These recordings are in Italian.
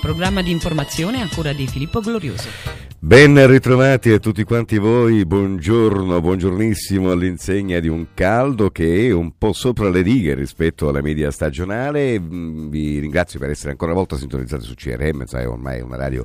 Programma di informazione a cura di Filippo Glorioso. Ben ritrovati a tutti quanti voi, buongiorno, buongiornissimo all'insegna di un caldo che è un po' sopra le righe rispetto alla media stagionale. Mm, vi ringrazio per essere ancora una volta sintonizzati su CRM, sai, ormai è una radio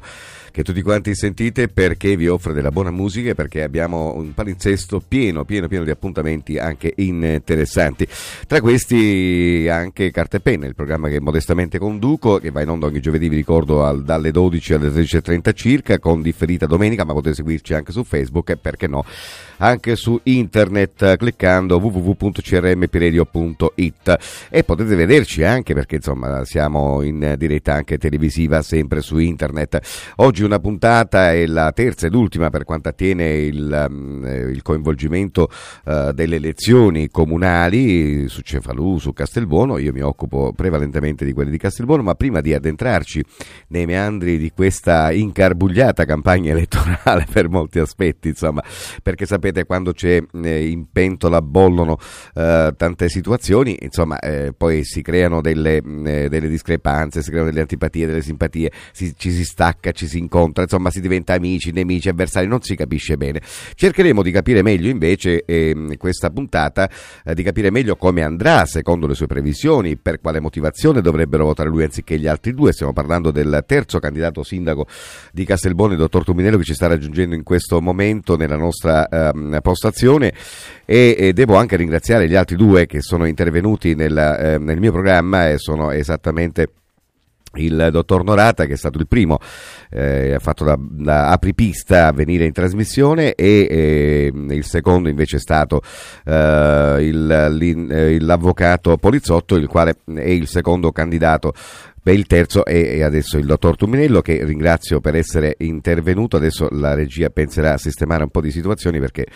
che tutti quanti sentite perché vi offre della buona musica e perché abbiamo un palinsesto pieno, pieno, pieno di appuntamenti anche interessanti. Tra questi anche Carte e Penne, il programma che modestamente conduco, che va in onda ogni giovedì, vi ricordo, al, dalle 12 alle 13.30 circa, con differita domenica, ma potete seguirci anche su Facebook e perché no anche su internet cliccando www.crmpiredio.it e potete vederci anche perché insomma siamo in diretta anche televisiva sempre su internet. Oggi una puntata è la terza ed ultima per quanto attiene il, mm, il coinvolgimento uh, delle elezioni comunali su Cefalù, su Castelbuono, io mi occupo prevalentemente di quelle di Castelbuono, ma prima di addentrarci nei meandri di questa incarbugliata campagna elettorale per molti aspetti, insomma, perché sapete quando c'è eh, in pentola bollono eh, tante situazioni, insomma eh, poi si creano delle, eh, delle, discrepanze, si creano delle antipatie, delle simpatie, si, ci si stacca, ci si incontra, insomma si diventa amici, nemici, avversari, non si capisce bene. Cercheremo di capire meglio invece ehm, questa puntata, eh, di capire meglio come andrà secondo le sue previsioni, per quale motivazione dovrebbero votare lui anziché gli altri due, stiamo parlando del terzo candidato sindaco di Castelbuono, il dottor Tuminello che ci sta raggiungendo in questo momento nella nostra ehm, postazione. E, e, devo anche ringraziare gli altri due che sono intervenuti nel, eh, nel mio programma e sono esattamente il dottor Norata che è stato il primo, eh, ha fatto da, da, apripista a venire in trasmissione e eh, il secondo invece è stato eh, eh, l'avvocato Polizzotto il quale è il secondo candidato Beh, il terzo è adesso il dottor Tuminello che ringrazio per essere intervenuto, adesso la regia penserà a sistemare un po' di situazioni perché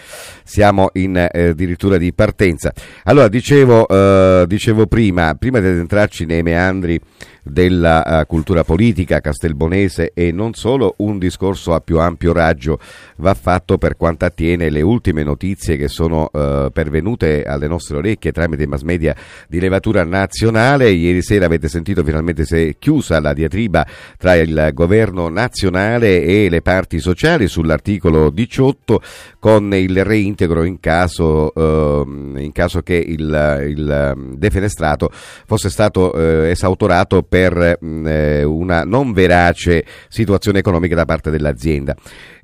siamo in eh, addirittura di partenza. Allora, dicevo, eh, dicevo prima, prima di entrarci nei meandri della uh, cultura politica castelbonese e non solo, un discorso a più ampio raggio va fatto per quanto attiene le ultime notizie che sono uh, pervenute alle nostre orecchie tramite mass media di levatura nazionale. Ieri sera avete sentito finalmente è chiusa la diatriba tra il governo nazionale e le parti sociali sull'articolo 18 con il reintegro in caso, uh, in caso che il, il defenestrato fosse stato esautorato per mm, eh, una non verace situazione economica da parte dell'azienda.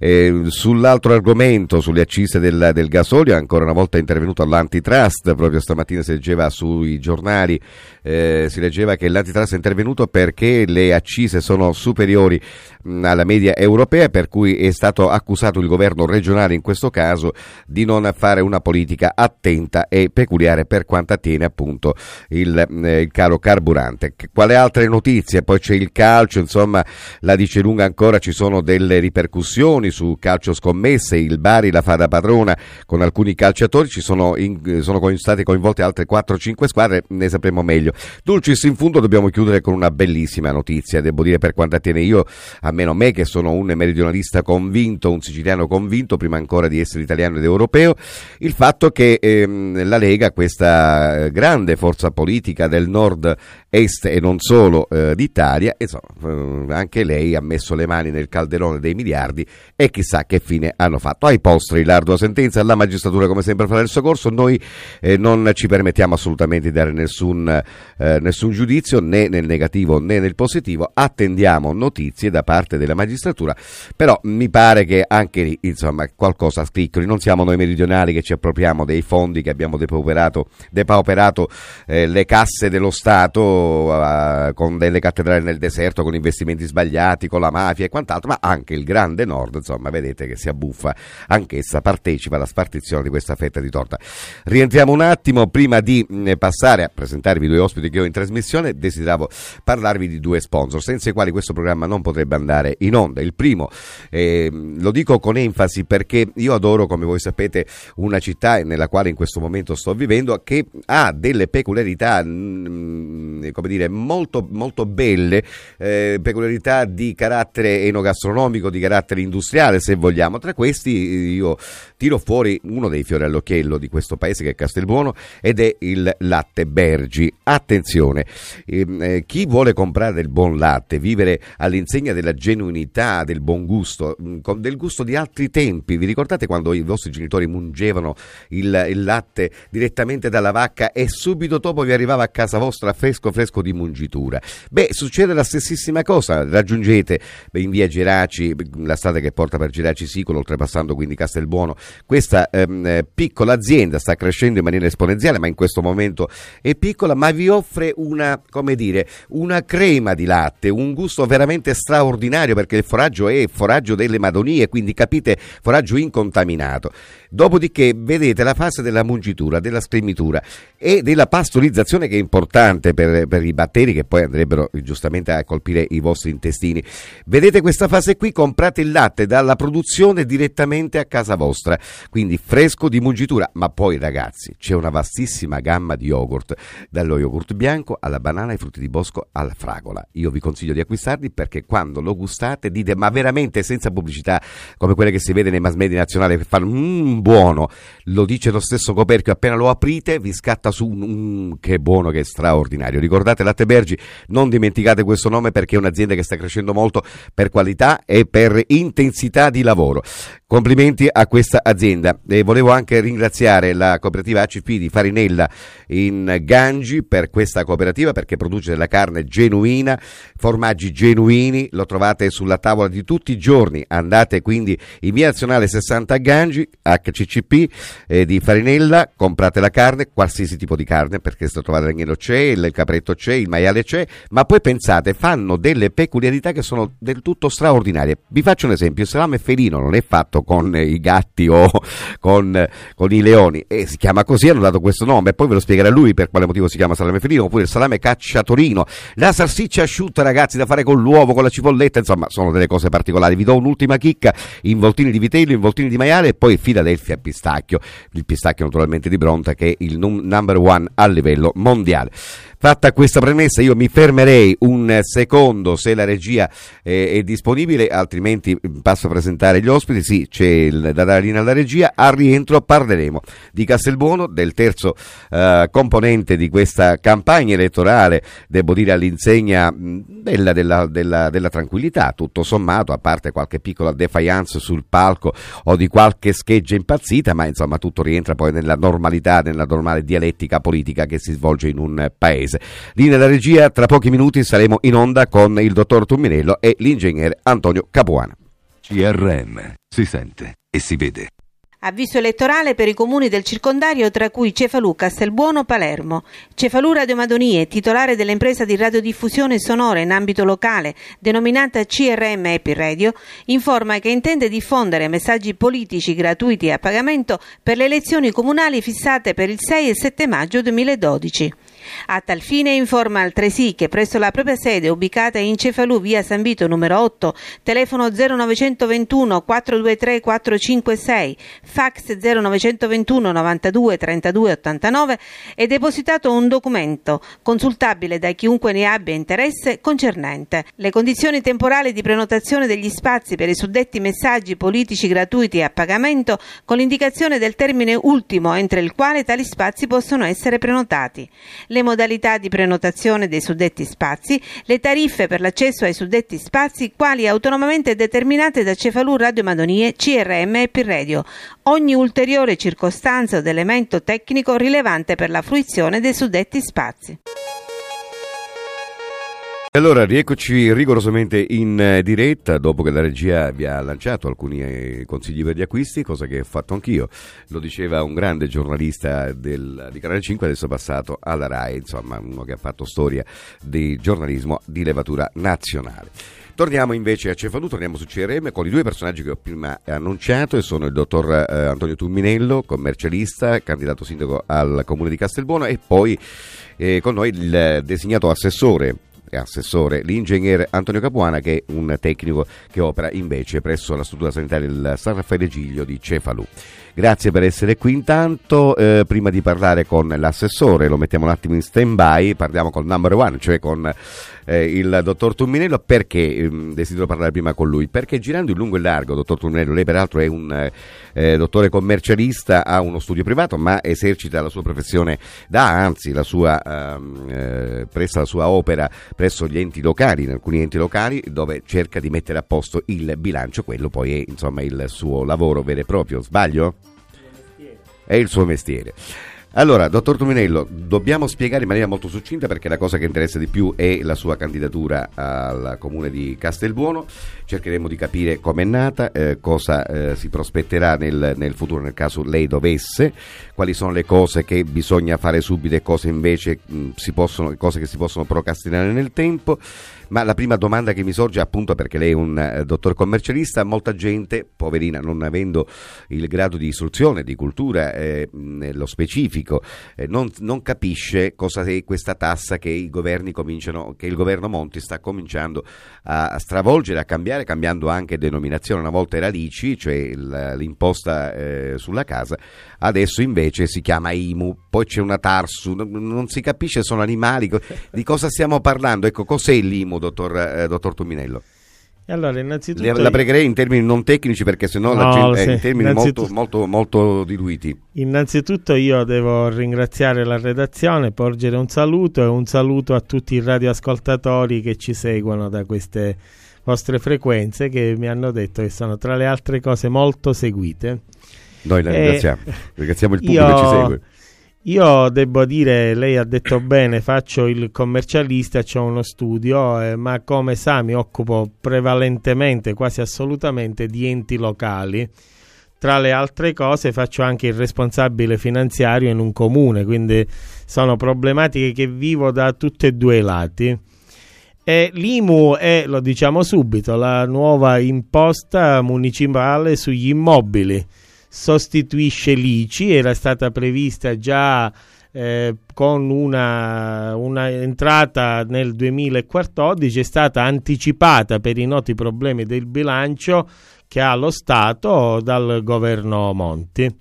Eh, sull'altro argomento, sulle accise del, del, gasolio, ancora una volta è intervenuto l'antitrust, proprio stamattina si leggeva sui giornali, eh, si leggeva che l'antitrust è intervenuto perché le accise sono superiori mh, mm, alla media europea, per cui è stato accusato il governo regionale in questo caso di non fare una politica attenta e peculiare per quanto attiene appunto il, eh, il caro carburante. Quale altre notizie? Poi c'è il calcio, insomma la dice lunga ancora, ci sono delle ripercussioni informazioni su calcio scommesse, il Bari la fa da padrona con alcuni calciatori, ci sono, in, sono state coinvolte altre 4-5 squadre, ne sapremo meglio. Dulcis in fondo dobbiamo chiudere con una bellissima notizia, devo dire per quanto attiene io, a meno me che sono un meridionalista convinto, un siciliano convinto, prima ancora di essere italiano ed europeo, il fatto che ehm, la Lega, questa grande forza politica del nord est e non solo eh, d'Italia, insomma, eh, anche lei ha messo le mani nel calderone dei miliardi e chissà che fine hanno fatto. Ai postri l'ardua sentenza, la magistratura come sempre farà il suo corso, noi eh, non ci permettiamo assolutamente di dare nessun, eh, nessun, giudizio né nel negativo né nel positivo, attendiamo notizie da parte della magistratura, però mi pare che anche lì insomma qualcosa scriccoli, non siamo noi meridionali che ci appropriamo dei fondi che abbiamo depauperato, depauperato eh, le casse dello Stato eh, con delle cattedrali nel deserto, con investimenti sbagliati, con la mafia e quant'altro, ma anche il grande nord insomma vedete che si abbuffa anch'essa, partecipa alla spartizione di questa fetta di torta. Rientriamo un attimo, prima di mm, passare a presentarvi due ospiti che ho in trasmissione, desideravo parlarvi di due sponsor, senza i quali questo programma non potrebbe andare in onda. Il primo, eh, lo dico con enfasi perché io adoro, come voi sapete, una città nella quale in questo momento sto vivendo che ha delle peculiarità, mh, mm, come dire, molto, molto belle, eh, peculiarità di carattere enogastronomico, di carattere industriale, industriale se vogliamo. Tra questi io tiro fuori uno dei fiori all'occhiello di questo paese che è Castelbuono ed è il latte Bergi. Attenzione, ehm, eh, chi vuole comprare del buon latte, vivere all'insegna della genuinità, del buon gusto, mm, del gusto di altri tempi, vi ricordate quando i vostri genitori mungevano il, il latte direttamente dalla vacca e subito dopo vi arrivava a casa vostra fresco fresco di mungitura? Beh, succede la stessissima cosa, raggiungete in via Geraci, la strada che porta per Geraci Sicolo, oltrepassando quindi Castelbuono, questa ehm, eh, piccola azienda sta crescendo in maniera esponenziale, ma in questo momento è piccola, ma vi offre una, come dire, una crema di latte, un gusto veramente straordinario perché il foraggio è foraggio delle Madonie, quindi capite, foraggio incontaminato. Dopodiché vedete la fase della mungitura, della scremitura e della pastorizzazione che è importante per, per, i batteri che poi andrebbero giustamente a colpire i vostri intestini. Vedete questa fase qui, comprate il latte dalla produzione direttamente a casa vostra, quindi fresco di mungitura, ma poi ragazzi c'è una vastissima gamma di yogurt, dallo yogurt bianco alla banana ai frutti di bosco alla fragola. Io vi consiglio di acquistarli perché quando lo gustate dite ma veramente senza pubblicità come quelle che si vede nei mass media nazionali che fanno mmm buono, lo dice lo stesso Coperchio, appena lo aprite vi scatta su un, un che buono, che straordinario. Ricordate Latte Bergi, non dimenticate questo nome perché è un'azienda che sta crescendo molto per qualità e per intensità di lavoro. Complimenti a questa azienda e volevo anche ringraziare la cooperativa ACP di Farinella in Gangi per questa cooperativa perché produce della carne genuina, formaggi genuini, lo trovate sulla tavola di tutti i giorni. Andate quindi in via nazionale 60 a Gangi, HCCP eh, di Farinella, comprate la carne, qualsiasi tipo di carne perché se trovate l'agnello c'è, il capretto c'è, il maiale c'è, ma poi pensate, fanno delle peculiarità che sono del tutto straordinarie. Vi faccio un esempio, il salame felino non è fatto con i gatti o con, con, i leoni e si chiama così, hanno dato questo nome poi ve lo spiegherà lui per quale motivo si chiama salame felino oppure il salame cacciatorino, la salsiccia asciutta ragazzi da fare con l'uovo, con la cipolletta, insomma sono delle cose particolari. Vi do un'ultima chicca, involtini di vitello, involtini di maiale e poi Philadelphia pistacchio, il pistacchio naturalmente di Bronta che è il number one a livello mondiale. Fatta questa premessa io mi fermerei un secondo se la regia eh, è disponibile, altrimenti passo a presentare gli ospiti. Sì, c'è il, da dare linea alla regia. Al rientro parleremo di Castelbuono, del terzo eh, componente di questa campagna elettorale, devo dire all'insegna della, della, della, della tranquillità, tutto sommato, a parte qualche piccola defiance sul palco o di qualche scheggia impazzita, ma insomma tutto rientra poi nella normalità, nella normale dialettica politica che si svolge in un paese paese. Lì nella regia, tra pochi minuti saremo in onda con il dottor Tumminello e l'ingegnere Antonio Capuana. CRM si sente e si vede. Avviso elettorale per i comuni del circondario tra cui Cefalù, Castelbuono, Palermo. Cefalù Radio Madonie, titolare dell'impresa di radiodiffusione sonora in ambito locale denominata CRM Epi Radio, informa che intende diffondere messaggi politici gratuiti a pagamento per le elezioni comunali fissate per il 6 e 7 maggio 2012. A tal fine informa altresì che presso la propria sede ubicata in Cefalù via San Vito numero 8, telefono 0921 423 456, fax 0921 92 32 89 è depositato un documento consultabile da chiunque ne abbia interesse concernente le condizioni temporali di prenotazione degli spazi per i suddetti messaggi politici gratuiti a pagamento con l'indicazione del termine ultimo entro il quale tali spazi possono essere prenotati. Le modalità di prenotazione dei suddetti spazi, le tariffe per l'accesso ai suddetti spazi, quali autonomamente determinate da Cefalù Radio Madonie, CRM e Pirredio. Ogni ulteriore circostanza o elemento tecnico rilevante per la fruizione dei suddetti spazi. Allora, rieccoci rigorosamente in eh, diretta dopo che la regia vi ha lanciato alcuni eh, consigli per gli acquisti, cosa che ho fatto anch'io. Lo diceva un grande giornalista del, di Canale 5, adesso passato alla RAI, insomma, uno che ha fatto storia di giornalismo di levatura nazionale. Torniamo invece a Cefalù, torniamo su CRM con i due personaggi che ho prima annunciato e sono il dottor eh, Antonio Tumminello, commercialista, candidato sindaco al comune di Castelbuono e poi eh, con noi il designato assessore assessore, l'ingegnere Antonio Capuana che è un tecnico che opera invece presso la struttura sanitaria del San Raffaele Giglio di Cefalù. Grazie per essere qui intanto, eh, prima di parlare con l'assessore lo mettiamo un attimo in stand by, parliamo con number one, cioè con eh, il dottor Tumminello perché ehm, desidero parlare prima con lui? Perché girando in lungo e largo, dottor Tumminello, lei peraltro è un eh, eh, dottore commercialista, ha uno studio privato ma esercita la sua professione da anzi la sua, ehm, eh, presta la sua opera presso gli enti locali, in alcuni enti locali, dove cerca di mettere a posto il bilancio, quello poi è insomma il suo lavoro vero e proprio, sbaglio? È il suo mestiere. Allora, dottor Tuminello, dobbiamo spiegare in maniera molto succinta perché la cosa che interessa di più è la sua candidatura al comune di Castelbuono. Cercheremo di capire come è nata, eh, cosa eh, si prospetterà nel, nel, futuro nel caso lei dovesse, quali sono le cose che bisogna fare subito e cose invece mh, si possono, cose che si possono procrastinare nel tempo. Ma la prima domanda che mi sorge, appunto, perché lei è un eh, dottor commercialista, molta gente, poverina, non avendo il grado di istruzione, di cultura, eh, nello specifico, eh, non, non, capisce cosa è questa tassa che che il governo Monti sta cominciando a stravolgere, a cambiare, cambiando anche denominazione. Una volta era l'ICI, cioè l'imposta eh, sulla casa, adesso invece si chiama IMU, poi c'è una Tarsu, non si capisce, sono animali, di cosa stiamo parlando? Ecco, cos'è l'IMU, dottor, eh, dottor Tuminello? Allora, innanzitutto... La pregherei in termini non tecnici perché sennò no, la gente, sì, in termini molto, molto, molto diluiti. Innanzitutto io devo ringraziare la redazione, porgere un saluto e un saluto a tutti i radioascoltatori che ci seguono da queste vostre frequenze che mi hanno detto che sono tra le altre cose molto seguite. Noi la ringraziamo, eh, ringraziamo il pubblico io, che ci segue. Io devo dire, lei ha detto bene, faccio il commercialista, ho uno studio, eh, ma come sa mi occupo prevalentemente, quasi assolutamente, di enti locali. Tra le altre cose faccio anche il responsabile finanziario in un comune, quindi sono problematiche che vivo da tutti e due i lati. E L'IMU è, lo diciamo subito, la nuova imposta municipale sugli immobili sostituisce l'ICI, era stata prevista già eh, con una, una, entrata nel 2014, è stata anticipata per i noti problemi del bilancio che ha lo Stato dal governo Monti.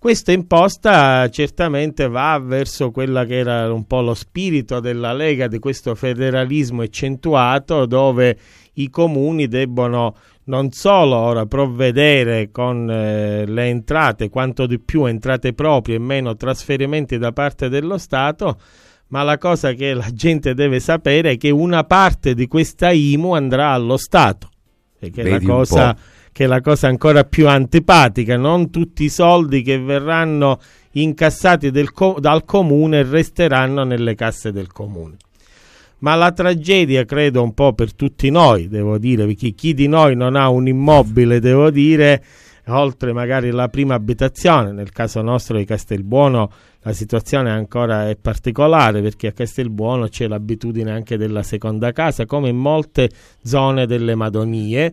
Questa imposta certamente va verso quella che era un po' lo spirito della Lega di questo federalismo accentuato dove i comuni debbono non solo ora provvedere con eh, le entrate, quanto di più entrate proprie e meno trasferimenti da parte dello Stato, ma la cosa che la gente deve sapere è che una parte di questa IMU andrà allo Stato, e che è, la cosa, che è la cosa ancora più antipatica, non tutti i soldi che verranno incassati co- dal comune resteranno nelle casse del comune ma la tragedia credo un po' per tutti noi, devo dire, perché chi di noi non ha un immobile, devo dire, oltre magari la prima abitazione, nel caso nostro di Castelbuono la situazione ancora è particolare perché a Castelbuono c'è l'abitudine anche della seconda casa come in molte zone delle Madonie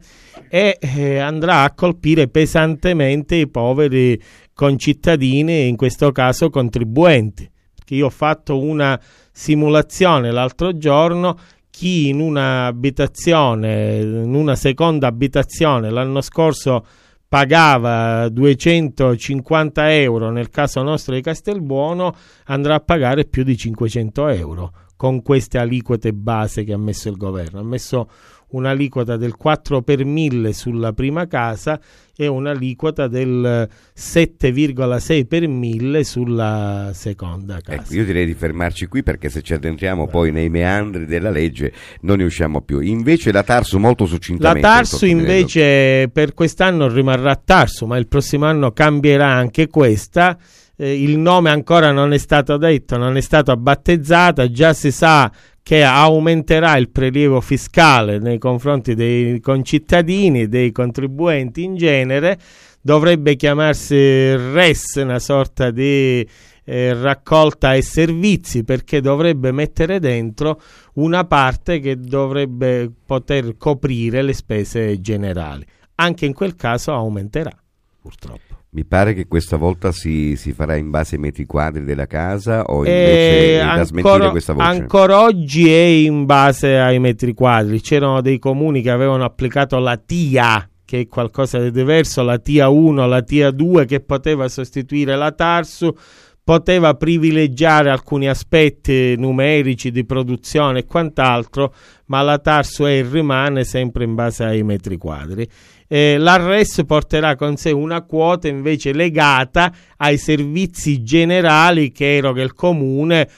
e eh, andrà a colpire pesantemente i poveri concittadini, in questo caso contribuenti. Perché io ho fatto una simulazione l'altro giorno chi in una abitazione, in una seconda abitazione l'anno scorso pagava 250 euro nel caso nostro di Castelbuono andrà a pagare più di 500 euro con queste aliquote base che ha messo il governo. Ha messo un'aliquota del 4 per 1000 sulla prima casa e un'aliquota del 7,6 per 1000 sulla seconda casa. Ecco, io direi di fermarci qui perché se ci addentriamo poi nei meandri della legge non ne usciamo più. Invece la Tarsu molto succintamente. La Tarsu invece per quest'anno rimarrà Tarsu, ma il prossimo anno cambierà anche questa. Eh, il nome ancora non è stato detto, non è stato battezzata, già si sa che aumenterà il prelievo fiscale nei confronti dei concittadini, dei contribuenti in genere, dovrebbe chiamarsi RES, una sorta di eh, raccolta e servizi, perché dovrebbe mettere dentro una parte che dovrebbe poter coprire le spese generali. Anche in quel caso aumenterà, purtroppo. Mi pare che questa volta si, si, farà in base ai metri quadri della casa o invece eh, è da smentire questa voce? Ancora oggi è in base ai metri quadri. C'erano dei comuni che avevano applicato la TIA, che è qualcosa di diverso, la TIA 1, la TIA 2 che poteva sostituire la Tarsu, poteva privilegiare alcuni aspetti numerici di produzione e quant'altro, ma la Tarsu è rimane sempre in base ai metri quadri eh, l'ARRES porterà con sé una quota invece legata ai servizi generali che eroga il comune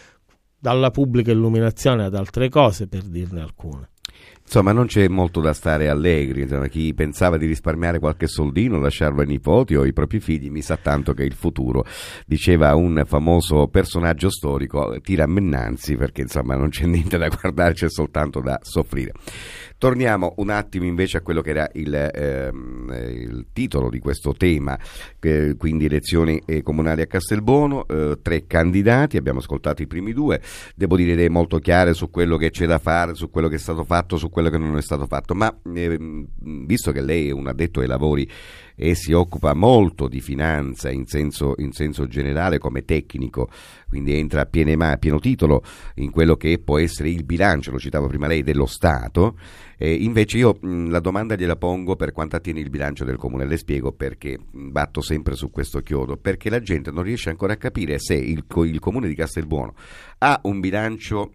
dalla pubblica illuminazione ad altre cose, per dirne alcune. Insomma, non c'è molto da stare allegri. Insomma, chi pensava di risparmiare qualche soldino, lasciarlo ai nipoti o ai propri figli, mi sa tanto che il futuro, diceva un famoso personaggio storico, tira innanzi perché insomma non c'è niente da guardare, c'è soltanto da soffrire. Torniamo un attimo invece a quello che era il, ehm, il titolo di questo tema, eh, quindi elezioni eh, comunali a Castelbuono, eh, tre candidati, abbiamo ascoltato i primi due, devo dire idee molto chiare su quello che c'è da fare, su quello che è stato fatto, su quello che non è stato fatto, ma ehm, visto che lei è un addetto ai lavori e si occupa molto di finanza in senso, in senso generale come tecnico, quindi entra a, piene, a pieno titolo in quello che può essere il bilancio, lo citavo prima lei, dello Stato. Eh, invece io mh, la domanda gliela pongo per quanto attiene il bilancio del comune, le spiego perché batto sempre su questo chiodo, perché la gente non riesce ancora a capire se il, il comune di Castelbuono ha un bilancio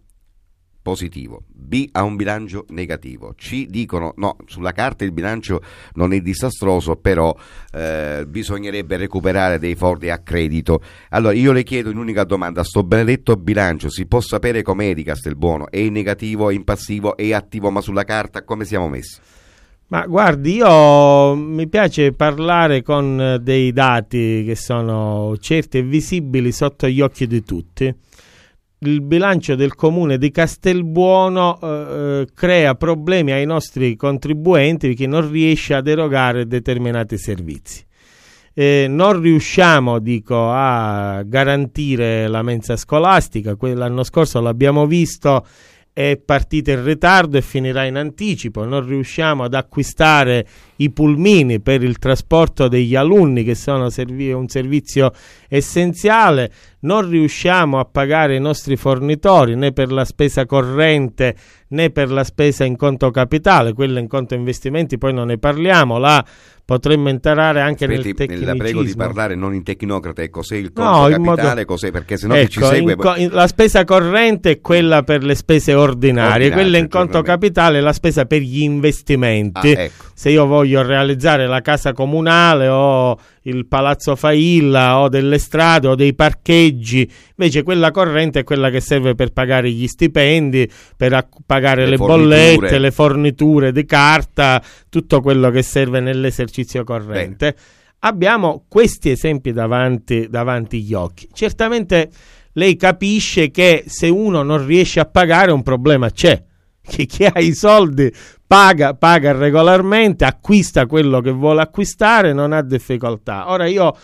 positivo, B ha un bilancio negativo, C dicono no, sulla carta il bilancio non è disastroso, però eh, bisognerebbe recuperare dei fondi a credito. Allora io le chiedo un'unica domanda, sto benedetto bilancio si può sapere com'è di Castelbuono? È in negativo, è in passivo, è attivo, ma sulla carta come siamo messi? Ma guardi, io mi piace parlare con dei dati che sono certi e visibili sotto gli occhi di tutti il bilancio del comune di Castelbuono eh, eh, crea problemi ai nostri contribuenti perché non riesce ad erogare determinati servizi. Eh, non riusciamo dico, a garantire la mensa scolastica, l'anno scorso l'abbiamo visto è partita in ritardo e finirà in anticipo, non riusciamo ad acquistare i pulmini per il trasporto degli alunni che sono servi- un servizio essenziale, non riusciamo a pagare i nostri fornitori né per la spesa corrente né per la spesa in conto capitale, quella in conto investimenti poi non ne parliamo, là potremmo entrare anche Aspetti, nel tecnicismo. La prego di parlare non in tecnocrata, e cos'è il conto no, capitale, modo... cos'è, perché sennò ecco, chi ci segue... Co- la spesa corrente è quella per le spese ordinarie, ordinarie quella in conto capitale è la spesa per gli investimenti. Ah, ecco. Se io voglio realizzare la casa comunale o il palazzo Failla o delle strade o dei parcheggi, invece quella corrente è quella che serve per pagare gli stipendi, per pagare le, le bollette, le forniture di carta, tutto quello che serve nell'esercizio corrente. Bene. Abbiamo questi esempi davanti, davanti agli occhi. Certamente lei capisce che se uno non riesce a pagare un problema c'è che chi ha i soldi paga, paga regolarmente, acquista quello che vuole acquistare, non ha difficoltà. Ora io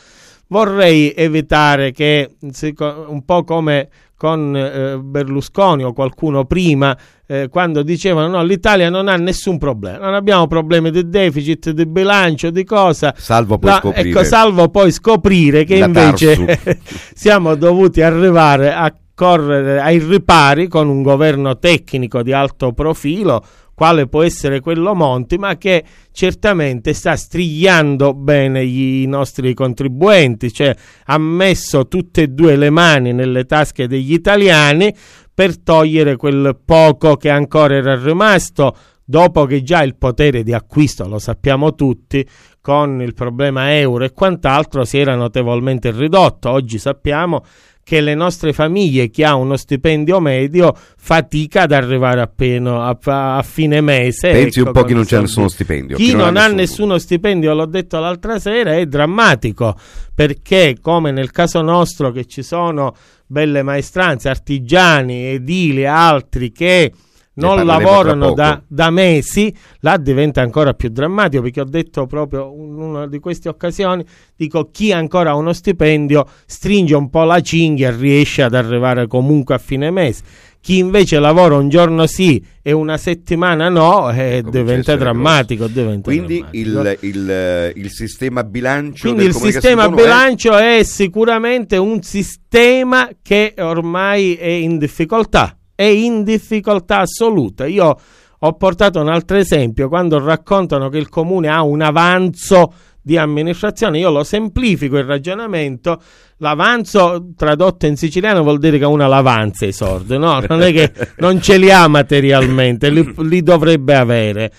vorrei evitare che, un po' come con eh, Berlusconi o qualcuno prima, eh, quando dicevano no, l'Italia non ha nessun problema, non abbiamo problemi di deficit, di bilancio, di cosa. Salvo poi, La, scoprire, ecco, salvo poi scoprire che invece siamo dovuti arrivare a correre ai ripari con un governo tecnico di alto profilo, quale può essere quello Monti, ma che certamente sta strigliando bene i nostri contribuenti, cioè ha messo tutte e due le mani nelle tasche degli italiani per togliere quel poco che ancora era rimasto dopo che già il potere di acquisto, lo sappiamo tutti, con il problema euro e quant'altro si era notevolmente ridotto. Oggi sappiamo che le nostre famiglie, chi ha uno stipendio medio, fatica ad arrivare appena a, a fine mese. Pensi ecco, un po' chi non c'è nessuno stipendio. Chi, chi non, non, ha nessuno. nessuno stipendio, l'ho detto l'altra sera, è drammatico perché, come nel caso nostro, che ci sono belle maestranze, artigiani, edili, altri che non lavorano da, da, mesi, là diventa ancora più drammatico perché ho detto proprio in una di queste occasioni, dico chi ancora ha uno stipendio stringe un po' la cinghia e riesce ad arrivare comunque a fine mese. Chi invece lavora un giorno sì e una settimana no, eh, diventa drammatico, diventa Quindi drammatico. Il, il, il, sistema bilancio Quindi il sistema bilancio è... è sicuramente un sistema che ormai è in difficoltà è in difficoltà assoluta. Io ho portato un altro esempio, quando raccontano che il comune ha un avanzo di amministrazione, io lo semplifico il ragionamento, l'avanzo tradotto in siciliano vuol dire che uno l'avanza i soldi, no? Non è che non ce li ha materialmente, li, li dovrebbe avere.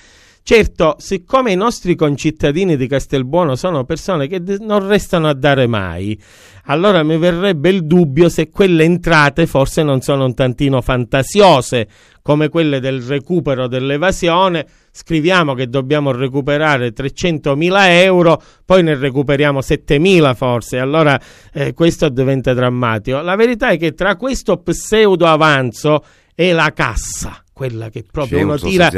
Certo, siccome i nostri concittadini di Castelbuono sono persone che non restano a dare mai, allora mi verrebbe il dubbio se quelle entrate forse non sono un tantino fantasiose, come quelle del recupero dell'evasione. Scriviamo che dobbiamo recuperare 300.000 euro, poi ne recuperiamo 7.000 forse, allora eh, questo diventa drammatico. La verità è che tra questo pseudo avanzo e la cassa, quella che proprio C'è uno un tira,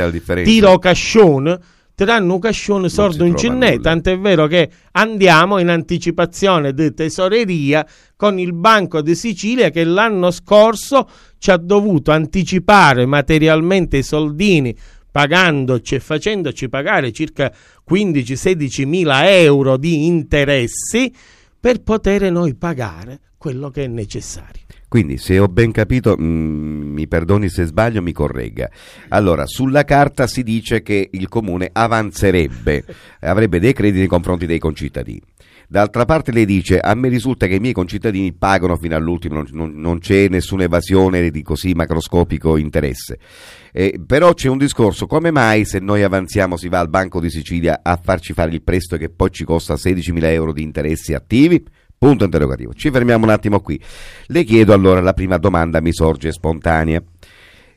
tira o cascione, ti danno un cascione sordo in trova cinnè, tant'è vero che andiamo in anticipazione di tesoreria con il Banco di Sicilia che l'anno scorso ci ha dovuto anticipare materialmente i soldini pagandoci e facendoci pagare circa 15-16 mila euro di interessi per poter noi pagare quello che è necessario. Quindi, se ho ben capito, mm, mi perdoni se sbaglio, mi corregga. Allora, sulla carta si dice che il comune avanzerebbe, avrebbe dei crediti nei confronti dei concittadini. D'altra parte lei dice, a me risulta che i miei concittadini pagano fino all'ultimo, non, non- non c'è nessuna evasione di così macroscopico interesse. Eh, però c'è un discorso, come mai se noi avanziamo si va al Banco di Sicilia a farci fare il prestito che poi ci costa 16.000 euro di interessi attivi? Punto interrogativo. Ci fermiamo un attimo qui. Le chiedo allora, la prima domanda mi sorge spontanea.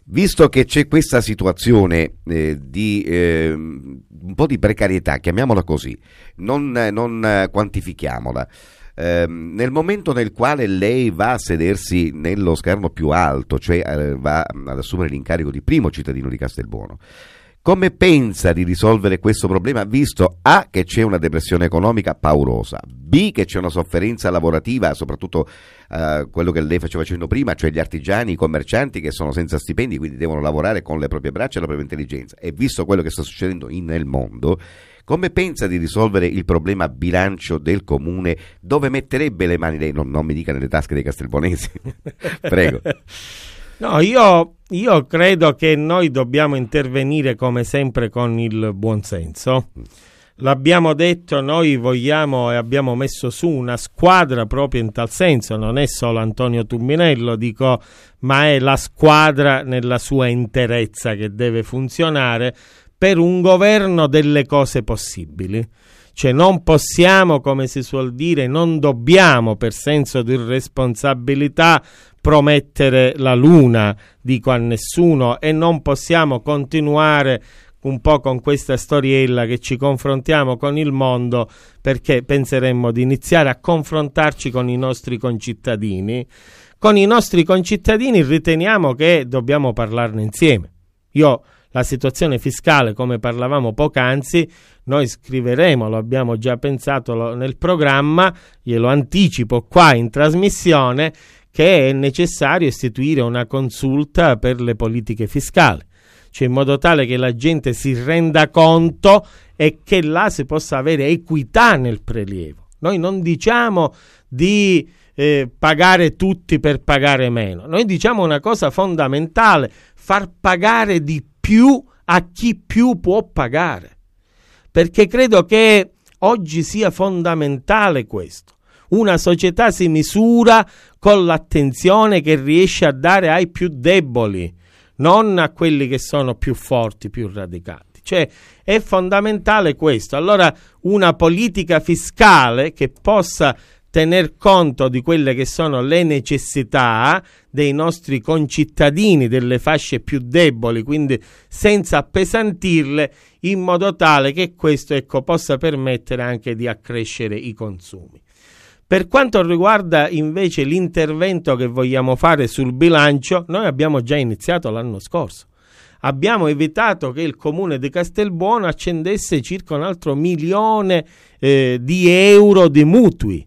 Visto che c'è questa situazione eh, di eh, un po' di precarietà, chiamiamola così, non, eh, non, eh, quantifichiamola, ehm, nel momento nel quale lei va a sedersi nello schermo più alto, cioè eh, va ad assumere l'incarico di primo cittadino di Castelbuono, come pensa di risolvere questo problema visto A che c'è una depressione economica paurosa, B che c'è una sofferenza lavorativa, soprattutto eh, quello che lei faceva facendo prima, cioè gli artigiani, i commercianti che sono senza stipendi, quindi devono lavorare con le proprie braccia e la propria intelligenza, e visto quello che sta succedendo in- nel mondo, come pensa di risolvere il problema bilancio del comune? Dove metterebbe le mani lei? Non, non mi dica nelle tasche dei castelbonesi. Prego. No, io, io credo che noi dobbiamo intervenire come sempre con il buonsenso. L'abbiamo detto, noi vogliamo e abbiamo messo su una squadra proprio in tal senso, non è solo Antonio Tumminello, dico, ma è la squadra nella sua interezza che deve funzionare per un governo delle cose possibili. Cioè non possiamo, come si suol dire, non dobbiamo per senso di responsabilità promettere la luna, dico a nessuno, e non possiamo continuare un po' con questa storiella che ci confrontiamo con il mondo perché penseremmo di iniziare a confrontarci con i nostri concittadini. Con i nostri concittadini riteniamo che dobbiamo parlarne insieme. Io la situazione fiscale, come parlavamo poc'anzi, noi scriveremo, lo abbiamo già pensato nel programma, glielo anticipo qua in trasmissione, che è necessario istituire una consulta per le politiche fiscali, cioè in modo tale che la gente si renda conto e che là si possa avere equità nel prelievo. Noi non diciamo di eh, pagare tutti per pagare meno, noi diciamo una cosa fondamentale, far pagare di più a chi più può pagare perché credo che oggi sia fondamentale questo. Una società si misura con l'attenzione che riesce a dare ai più deboli, non a quelli che sono più forti, più radicati. Cioè è fondamentale questo. Allora una politica fiscale che possa tener conto di quelle che sono le necessità dei nostri concittadini, delle fasce più deboli, quindi senza appesantirle, in modo tale che questo ecco, possa permettere anche di accrescere i consumi. Per quanto riguarda invece l'intervento che vogliamo fare sul bilancio, noi abbiamo già iniziato l'anno scorso. Abbiamo evitato che il comune di Castelbuono accendesse circa un altro milione eh, di euro di mutui.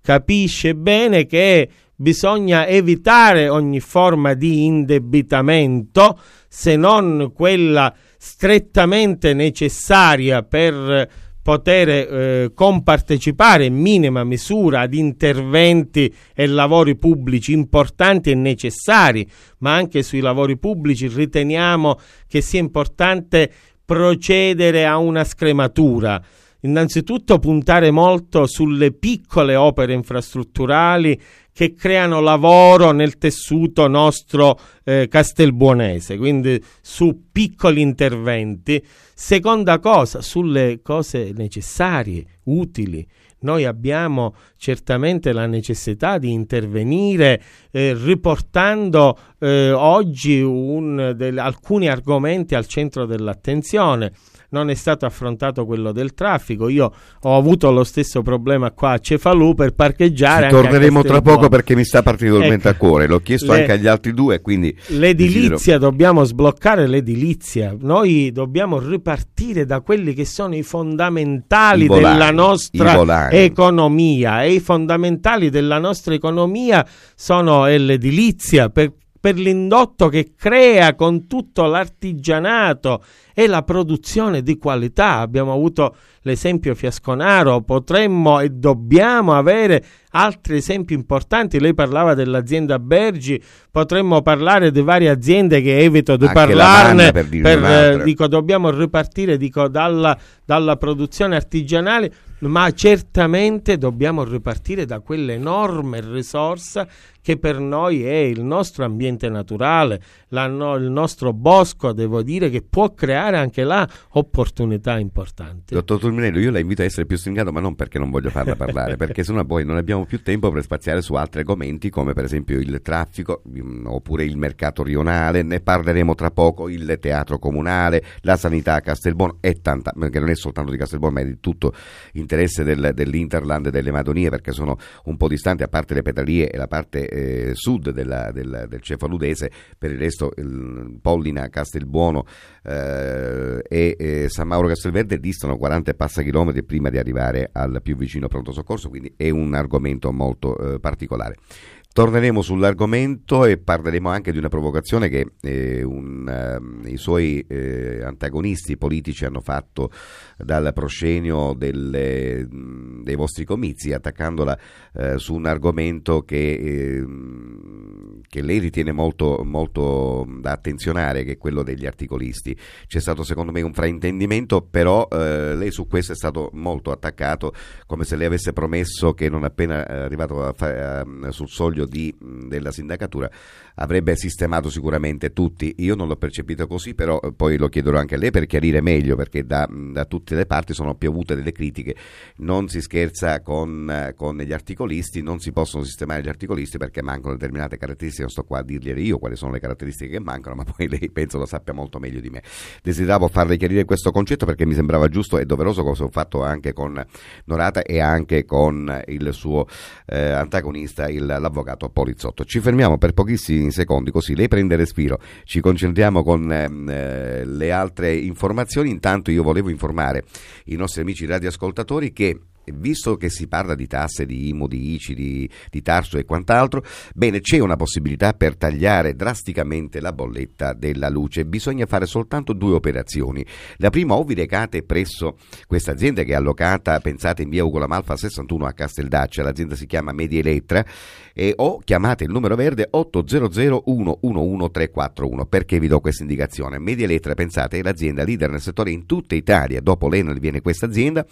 Capisce bene che bisogna evitare ogni forma di indebitamento se non quella strettamente necessaria per poter eh, compartecipare in minima misura ad interventi e lavori pubblici importanti e necessari, ma anche sui lavori pubblici riteniamo che sia importante procedere a una scrematura. Innanzitutto puntare molto sulle piccole opere infrastrutturali che creano lavoro nel tessuto nostro eh, castelbuonese, quindi su piccoli interventi. Seconda cosa, sulle cose necessarie, utili. Noi abbiamo certamente la necessità di intervenire eh, riportando eh, oggi un, del, alcuni argomenti al centro dell'attenzione non è stato affrontato quello del traffico. Io ho avuto lo stesso problema qua a Cefalù per parcheggiare. Ci torneremo tra poco perché mi sta particolarmente ecco, a cuore. L'ho chiesto le, anche agli altri due. Quindi l'edilizia, dobbiamo sbloccare l'edilizia. Noi dobbiamo ripartire da quelli che sono i fondamentali I volani, della nostra economia. E i fondamentali della nostra economia sono l'edilizia. Per, per l'indotto che crea con tutto l'artigianato e la produzione di qualità. Abbiamo avuto l'esempio Fiasconaro, potremmo e dobbiamo avere altri esempi importanti. Lei parlava dell'azienda Bergi, potremmo parlare di varie aziende che evito di Anche parlarne. Per per, eh, dico, dobbiamo ripartire dico, dalla, dalla produzione artigianale ma certamente dobbiamo ripartire da quell'enorme risorsa che per noi è il nostro ambiente naturale, la, no, il nostro bosco, devo dire, che può creare anche là opportunità importanti. Dottor Turminello, io la invito a essere più stringato, ma non perché non voglio farla parlare, perché sennò poi non abbiamo più tempo per spaziare su altri argomenti come per esempio il traffico mm, oppure il mercato rionale, ne parleremo tra poco, il teatro comunale, la sanità a Castelbuono e tanta, perché non è soltanto di Castelbuono, ma è di tutto interesse del, dell'Interland e delle Madonie, perché sono un po' distanti, a parte le pedalie e la parte eh, sud della, del, del cefaludese, per il resto il Pollina, Castelbuono eh, e, e, San Mauro Castelverde distano 40 e passa chilometri prima di arrivare al più vicino pronto soccorso, quindi è un argomento molto eh, particolare. Torneremo sull'argomento e parleremo anche di una provocazione che eh, un, uh, i suoi eh, antagonisti politici hanno fatto dal proscenio delle, dei vostri comizi, attaccandola eh, su un argomento che, ehm, che lei ritiene molto, molto, da attenzionare, che è quello degli articolisti. C'è stato secondo me un fraintendimento, però eh, lei su questo è stato molto attaccato, come se lei avesse promesso che non appena arrivato a a, sul soglio di, della sindacatura avrebbe sistemato sicuramente tutti. Io non l'ho percepito così, però eh, poi lo chiederò anche a lei per chiarire meglio, perché da, da tutte le parti sono piovute delle critiche. Non si scherza con, eh, con, gli articolisti, non si possono sistemare gli articolisti perché mancano determinate caratteristiche. Non sto qua a dirgliele io quali sono le caratteristiche che mancano, ma poi lei penso lo sappia molto meglio di me. Desideravo farle chiarire questo concetto perché mi sembrava giusto e doveroso, cosa ho fatto anche con Norata e anche con il suo eh, antagonista, il, l'avvocato avvocato Polizzotto. Ci fermiamo per pochissimi secondi così lei prende respiro, ci concentriamo con ehm, eh, le altre informazioni. Intanto io volevo informare i nostri amici radioascoltatori che visto che si parla di tasse, di IMU, di ICI, di, di Tarso e quant'altro, bene, c'è una possibilità per tagliare drasticamente la bolletta della luce. Bisogna fare soltanto due operazioni. La prima o vi recate presso questa azienda che è allocata, pensate, in via Ugo Lamalfa 61 a Casteldaccia, l'azienda si chiama Media Elettra, e, o chiamate il numero verde 800 111 341. Perché vi do questa indicazione? Media Elettra, pensate, è l'azienda leader nel settore in tutta Italia. Dopo l'Enel viene questa azienda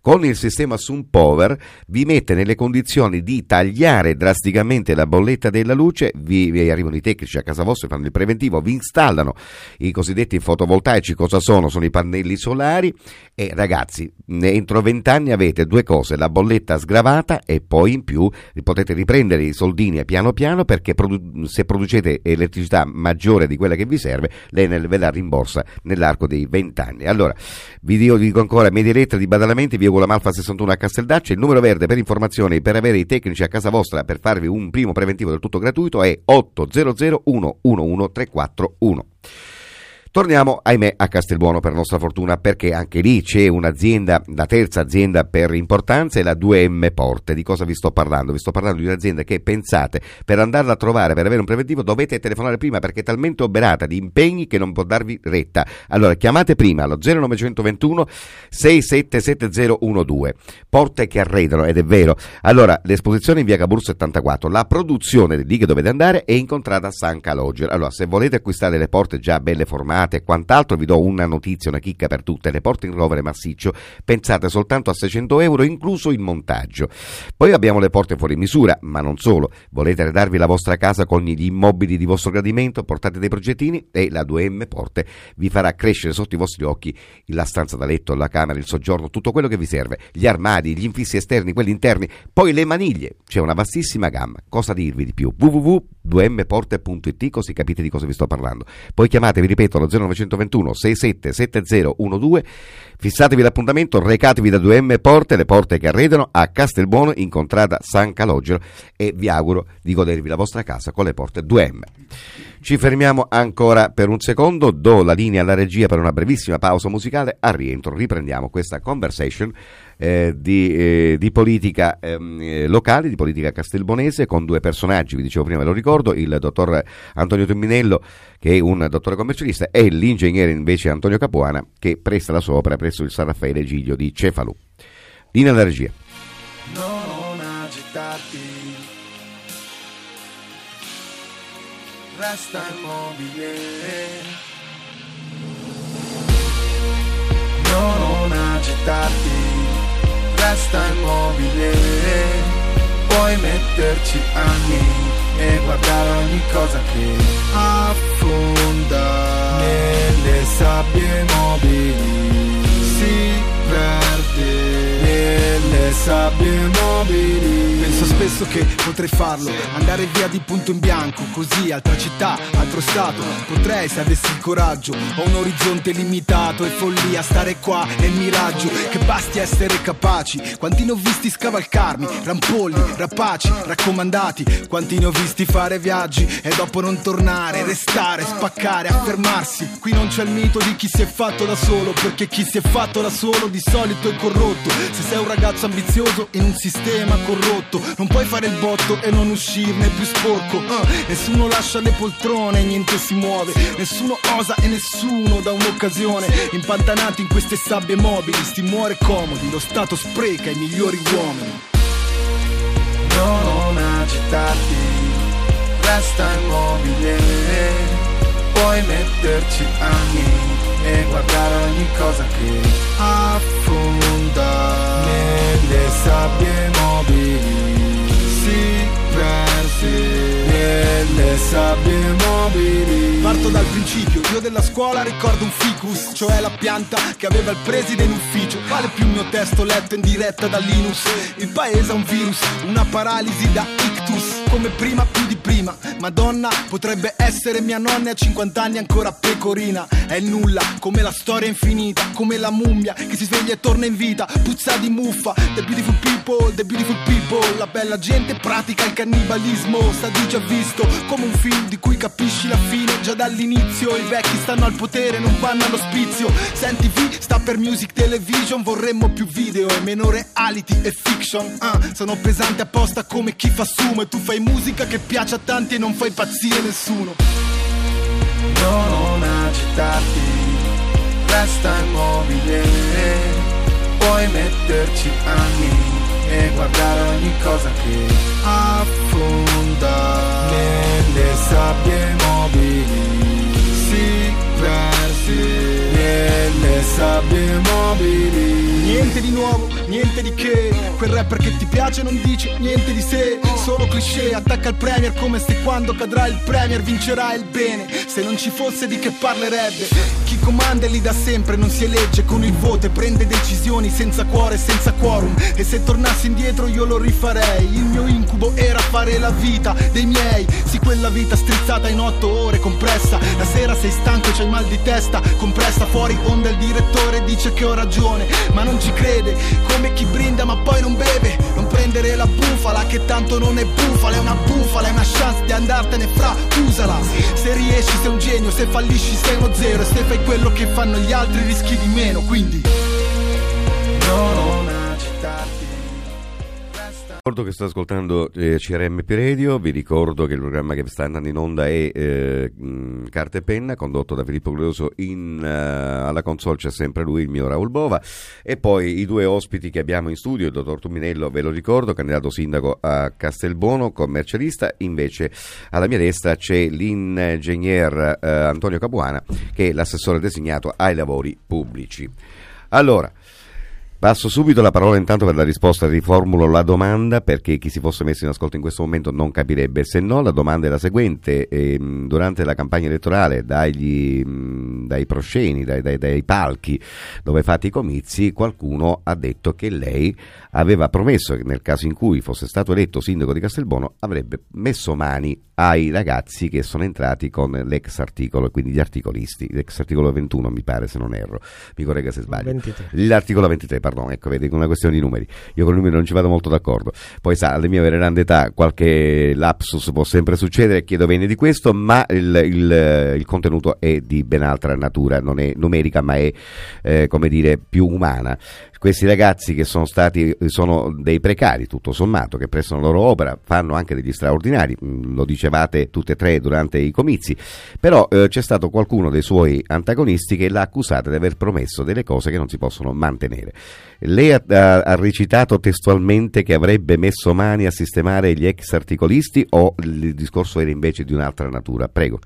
con il sistema Sun Power vi mette nelle condizioni di tagliare drasticamente la bolletta della luce, vi, vi arrivano i tecnici a casa vostra, fanno il preventivo, vi installano i cosiddetti fotovoltaici, cosa sono? Sono i pannelli solari e ragazzi, entro vent'anni avete due cose, la bolletta sgravata e poi in più potete riprendere i soldini piano piano perché produ- se producete elettricità maggiore di quella che vi serve, l'Enel ve la rimborsa nell'arco dei vent'anni. Allora, vi dico, dico ancora, media lettera di badalamenti, via Malfa 61 a Casteldaccia, il numero verde per informazioni per avere i tecnici a casa vostra per farvi un primo preventivo del tutto gratuito è 800 111 341. Torniamo, ahimè, a Castelbuono per nostra fortuna, perché anche lì c'è un'azienda, la terza azienda per importanza è la 2M Porte. Di cosa vi sto parlando? Vi sto parlando di un'azienda che pensate, per andarla a trovare, per avere un preventivo, dovete telefonare prima perché è talmente oberata di impegni che non può darvi retta. Allora, chiamate prima allo 0921 677012. Porte che arredano, ed è vero. Allora, l'esposizione in via Cabur 74, la produzione lì che dovete andare è incontrata a San Calogero. Allora, se volete acquistare le porte già belle formate, schermate e quant'altro, vi do una notizia, una chicca per tutte, le porte in rovere massiccio, pensate soltanto a 600 euro, incluso il montaggio. Poi abbiamo le porte fuori misura, ma non solo, volete arredarvi la vostra casa con gli immobili di vostro gradimento, portate dei progettini e la 2M Porte vi farà crescere sotto i vostri occhi la stanza da letto, la camera, il soggiorno, tutto quello che vi serve, gli armadi, gli infissi esterni, quelli interni, poi le maniglie, c'è una vastissima gamma, cosa dirvi di più? www.2mporte.it così capite di cosa vi sto parlando. Poi chiamate, vi ripeto, allo 0921 677012, fissatevi l'appuntamento, recatevi da 2M Porte, le porte che arredano a Castelbuono in contrada San Calogero e vi auguro di godervi la vostra casa con le porte 2M. Ci fermiamo ancora per un secondo, do la linea alla regia per una brevissima pausa musicale, al rientro riprendiamo questa conversation eh, di, eh, di, politica ehm, eh, locale, di politica castelbonese, con due personaggi, vi dicevo prima, ve lo ricordo, il dottor Antonio Tomminello, che è un dottore commercialista, e l'ingegnere invece Antonio Capuana, che presta la sua opera presso il San Raffaele Giglio di Cefalù. Linea alla regia. Non agitarti, resta immobile. Non agitarti resta immobile. Puoi metterci anni e guardare ogni cosa che affonda. Nelle sabbie mobili Si perde sabbie mobili Penso spesso che potrei farlo. Andare via di punto in bianco Così, altra città, altro stato. Potrei se avessi il coraggio Ho un orizzonte limitato e follia Stare qua è il miraggio. Che basti essere capaci. Quanti ne ho visti scavalcarmi? Rampolli, rapaci, raccomandati. Quanti ne ho visti fare viaggi E dopo non tornare, restare, spaccare, affermarsi. Qui non c'è il mito di chi si è fatto da solo Perché chi si è fatto da solo di solito è corrotto. Se sei un ragazzo ambizioso in un sistema corrotto. Non puoi fare il botto e non uscirne più sporco. Uh, Nessuno lascia le poltrone, niente si muove. Nessuno osa e nessuno dà un'occasione. Impantanati in queste sabbie mobili Si muore comodi, lo Stato spreca i migliori uomini. Non agitarti, resta immobile. Puoi metterci anni e guardare ogni cosa che affonda nelle sabbie mobili si persi nelle sabbie mobili. Parto dal principio, io della scuola ricordo un ficus Cioè la pianta che aveva il preside in ufficio. Vale più il mio testo letto in diretta da Linus Il paese ha un virus, una paralisi da ictus Come prima, più di prima. Madonna, potrebbe essere mia nonna a 50 anni ancora pecorina. È nulla, come la storia infinita Come la mummia che si sveglia e torna in vita Puzza di muffa, the beautiful people, the beautiful people. La bella gente pratica il cannibalismo Sta di già visto come un film di cui capisci la fine. Già dall'inizio I vecchi stanno al potere, non vanno all'ospizio Senti V, sta per music television Vorremmo più video e meno reality e fiction. Ah, Sono pesante apposta come chi fa sumo E tu fai musica che piace a tanti e non fai impazzire nessuno. Non agitarti, resta immobile Puoi metterci anni e guardare ogni cosa che affonda. Nelle sabbie mobili. Si persi nelle sabbie mobili Niente di nuovo, niente di che. Quel rapper che ti piace non dice niente di sé. Solo cliché, attacca il premier come se quando cadrà il premier vincerà il bene. Se non ci fosse di che parlerebbe? Chi comanda è lì da sempre, non si elegge con il voto E prende decisioni senza cuore, senza quorum. E se tornassi indietro io lo rifarei. Il mio incubo era fare la vita dei miei. Sì quella vita strizzata in otto ore compressa. La sera sei stanco e c'hai mal di testa Compressa. Fuori onda il direttore dice che ho ragione. Ma non ci crede Come chi brinda ma poi non beve. Non prendere la bufala che tanto non è bufala È una bufala, è una chance di andartene fra Usala. Se riesci sei un genio, se fallisci sei uno zero E se fai quello che fanno gli altri rischi di meno Quindi. Non ricordo che sto ascoltando eh, CRM Radio, vi ricordo che il programma che sta andando in onda è eh, Carta e Penna, condotto da Filippo Glorioso, in, uh, alla console c'è sempre lui, il mio Raul Bova, e poi i due ospiti che abbiamo in studio, il dottor Tuminello, ve lo ricordo, candidato sindaco a Castelbono, commercialista, invece alla mia destra c'è l'ingegner eh, Antonio Capuana, che è l'assessore designato ai lavori pubblici. Allora, Passo subito la parola intanto per la risposta, riformulo la domanda perché chi si fosse messo in ascolto in questo momento non capirebbe, se no la domanda è la seguente, ehm, durante la campagna elettorale dagli, mh, dai prosceni, dai, dai, dai, palchi dove fate i comizi, qualcuno ha detto che lei aveva promesso che nel caso in cui fosse stato eletto sindaco di Castelbono avrebbe messo mani ai ragazzi che sono entrati con l'ex articolo, quindi gli articolisti, l'ex articolo 21 mi pare se non erro, mi corregga se sbaglio. 23. L'articolo 23, pardon, ecco, vedi, una questione di numeri. Io con i numeri non ci vado molto d'accordo. Poi sa, alle mie grande età qualche lapsus può sempre succedere, chiedo bene di questo, ma il, il, il contenuto è di ben altra natura, non è numerica, ma è, eh, come dire, più umana questi ragazzi che sono stati sono dei precari tutto sommato che prestano la loro opera fanno anche degli straordinari mm, lo dicevate tutte e tre durante i comizi però eh, c'è stato qualcuno dei suoi antagonisti che l'ha accusata di aver promesso delle cose che non si possono mantenere. Lei ha, ha, ha recitato testualmente che avrebbe messo mani a sistemare gli ex articolisti o il discorso era invece di un'altra natura? Prego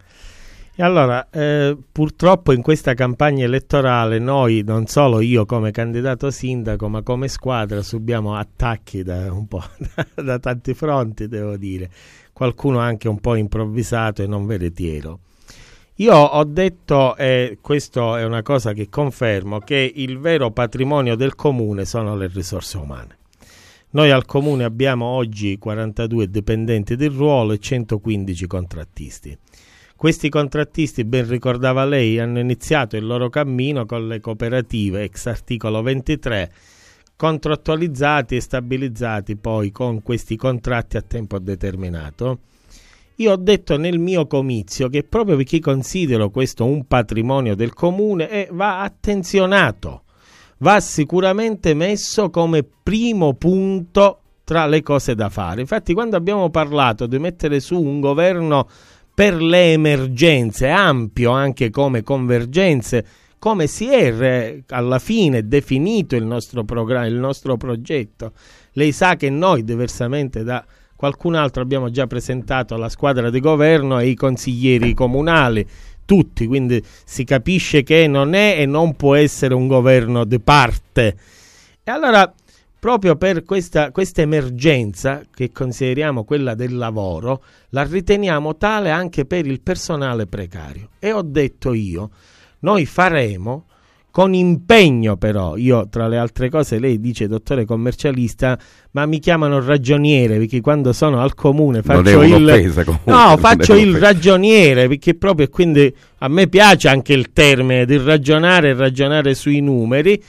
e allora, eh, purtroppo in questa campagna elettorale noi, non solo io come candidato sindaco, ma come squadra subiamo attacchi da un po' da, da tanti fronti, devo dire. Qualcuno anche un po' improvvisato e non veritiero. Io ho detto, e questo è una cosa che confermo, che il vero patrimonio del comune sono le risorse umane. Noi al comune abbiamo oggi 42 dipendenti del ruolo e 115 contrattisti. Questi contrattisti, ben ricordava lei, hanno iniziato il loro cammino con le cooperative ex articolo 23, contrattualizzati e stabilizzati poi con questi contratti a tempo determinato. Io ho detto nel mio comizio che proprio perché considero questo un patrimonio del comune e va attenzionato, va sicuramente messo come primo punto tra le cose da fare. Infatti quando abbiamo parlato di mettere su un governo per le emergenze, ampio anche come convergenze, come si è re, alla fine definito il nostro programma, il nostro progetto. Lei sa che noi, diversamente da qualcun altro, abbiamo già presentato la squadra di governo e i consiglieri comunali, tutti, quindi si capisce che non è e non può essere un governo di parte. E allora proprio per questa, questa, emergenza, che consideriamo quella del lavoro, la riteniamo tale anche per il personale precario. E ho detto io, noi faremo con impegno però, io tra le altre cose lei dice dottore commercialista, ma mi chiamano ragioniere perché quando sono al comune faccio il comunque, No, faccio il ragioniere perché proprio quindi a me piace anche il termine di ragionare e ragionare sui numeri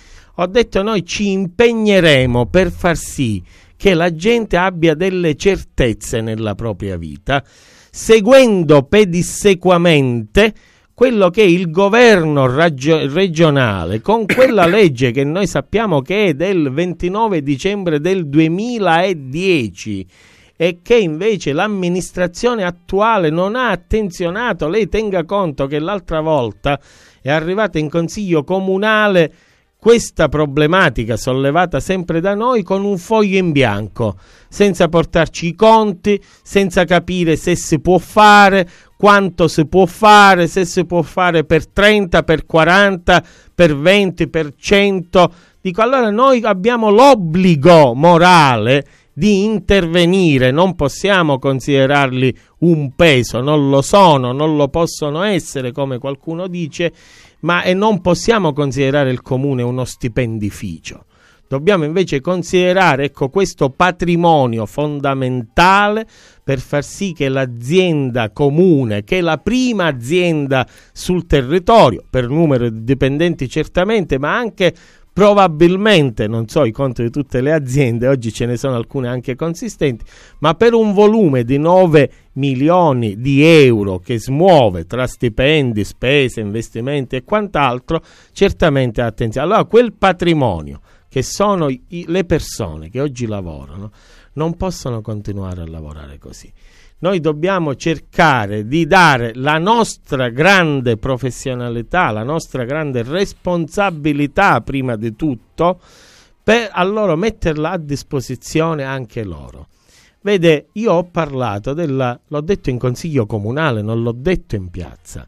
ho detto noi ci impegneremo per far sì che la gente abbia delle certezze nella propria vita, seguendo pedissequamente quello che il governo ragio- regionale, con quella legge che noi sappiamo che è del 29 dicembre del 2010 e che invece l'amministrazione attuale non ha attenzionato, lei tenga conto che l'altra volta è arrivata in consiglio comunale questa problematica sollevata sempre da noi con un foglio in bianco, senza portarci i conti, senza capire se si può fare, quanto si può fare, se si può fare per 30, per 40, per 20, per 100. Dico allora noi abbiamo l'obbligo morale di intervenire, non possiamo considerarli un peso, non lo sono, non lo possono essere come qualcuno dice ma e non possiamo considerare il comune uno stipendificio. Dobbiamo invece considerare ecco, questo patrimonio fondamentale per far sì che l'azienda comune, che è la prima azienda sul territorio, per numero di dipendenti certamente, ma anche probabilmente, non so i conti di tutte le aziende, oggi ce ne sono alcune anche consistenti, ma per un volume di 9 milioni di euro che smuove tra stipendi, spese, investimenti e quant'altro, certamente attenzione. Allora quel patrimonio che sono i, le persone che oggi lavorano, non possono continuare a lavorare così. Noi dobbiamo cercare di dare la nostra grande professionalità, la nostra grande responsabilità prima di tutto, per allora metterla a disposizione anche loro. Vede, io ho parlato della, l'ho detto in consiglio comunale, non l'ho detto in piazza.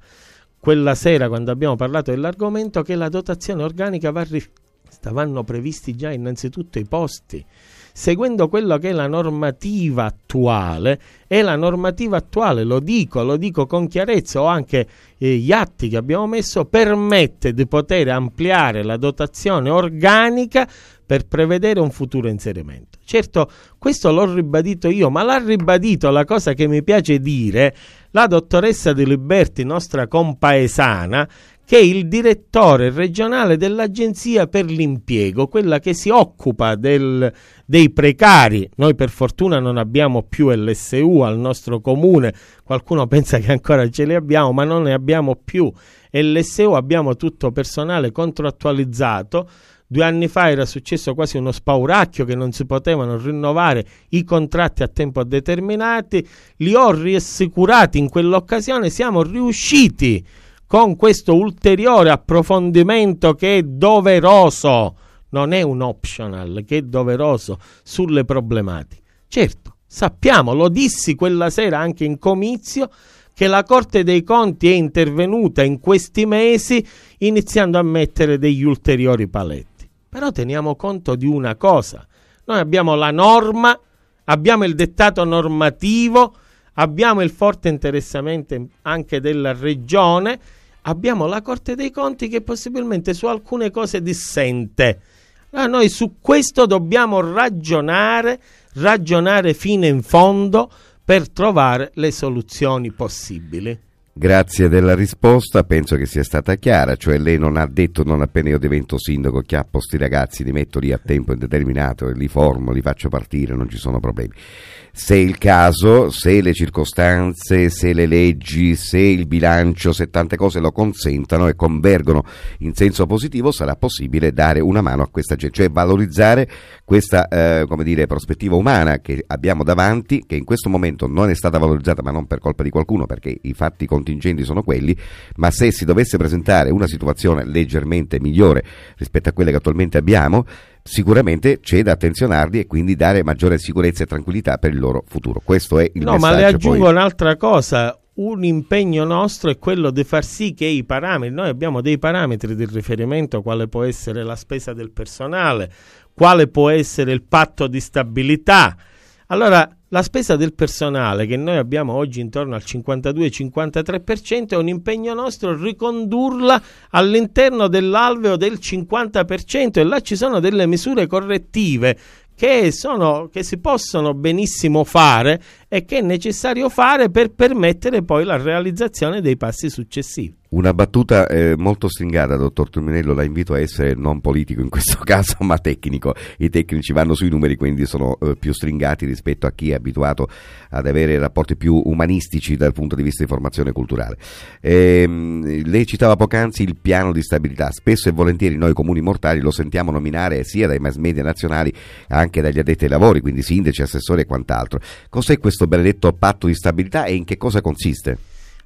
Quella sera, quando abbiamo parlato dell'argomento, che la dotazione organica va rivista, vanno previsti già innanzitutto i posti seguendo quello che è la normativa attuale e la normativa attuale, lo dico, lo dico con chiarezza, o anche eh, gli atti che abbiamo messo, permette di poter ampliare la dotazione organica per prevedere un futuro inserimento. Certo, questo l'ho ribadito io, ma l'ha ribadito la cosa che mi piace dire la dottoressa Di Liberti, nostra compaesana, che è il direttore regionale dell'Agenzia per l'impiego, quella che si occupa del, dei precari. Noi per fortuna non abbiamo più LSU al nostro comune, qualcuno pensa che ancora ce li abbiamo, ma non ne abbiamo più. LSU abbiamo tutto personale contrattualizzato. Due anni fa era successo quasi uno spauracchio che non si potevano rinnovare i contratti a tempo determinati. Li ho riassicurati in quell'occasione, siamo riusciti con questo ulteriore approfondimento che è doveroso, non è un optional, che è doveroso sulle problematiche. Certo, sappiamo, lo dissi quella sera anche in comizio, che la Corte dei Conti è intervenuta in questi mesi iniziando a mettere degli ulteriori paletti. Però teniamo conto di una cosa, noi abbiamo la norma, abbiamo il dettato normativo, abbiamo il forte interessamento anche della regione abbiamo la Corte dei Conti che possibilmente su alcune cose dissente. Allora noi su questo dobbiamo ragionare, ragionare fino in fondo per trovare le soluzioni possibili. Grazie della risposta, penso che sia stata chiara, cioè lei non ha detto non appena io divento sindaco che a posti ragazzi li metto lì a tempo indeterminato e li formo, li faccio partire, non ci sono problemi. Se il caso, se le circostanze, se le leggi, se il bilancio, se tante cose lo consentano e convergono in senso positivo, sarà possibile dare una mano a questa gente, cioè valorizzare questa eh, dire, prospettiva umana che abbiamo davanti, che in questo momento non è stata valorizzata, ma non per colpa di qualcuno, perché i fatti contingenti sono quelli, ma se si dovesse presentare una situazione leggermente migliore rispetto a quelle che attualmente abbiamo, sicuramente c'è da attenzionarli e quindi dare maggiore sicurezza e tranquillità per il loro futuro. Questo è il no, messaggio. No, ma le aggiungo poi. un'altra cosa. Un impegno nostro è quello di far sì che i parametri, noi abbiamo dei parametri di riferimento, quale può essere la spesa del personale, quale può essere il patto di stabilità. Allora, la spesa del personale, che noi abbiamo oggi intorno al 52-53%, è un impegno nostro ricondurla all'interno dell'alveo del 50% e là ci sono delle misure correttive che, sono, che si possono benissimo fare e che è necessario fare per permettere poi la realizzazione dei passi successivi. Una battuta eh, molto stringata, dottor Turminello, la invito a essere non politico in questo caso, ma tecnico. I tecnici vanno sui numeri, quindi sono eh, più stringati rispetto a chi è abituato ad avere rapporti più umanistici dal punto di vista di formazione culturale. Ehm, lei citava poc'anzi il piano di stabilità. Spesso e volentieri noi comuni mortali lo sentiamo nominare sia dai mass media nazionali anche dagli addetti ai lavori, quindi sindaci, assessori e quant'altro. Cos'è questo benedetto patto di stabilità e in che cosa consiste?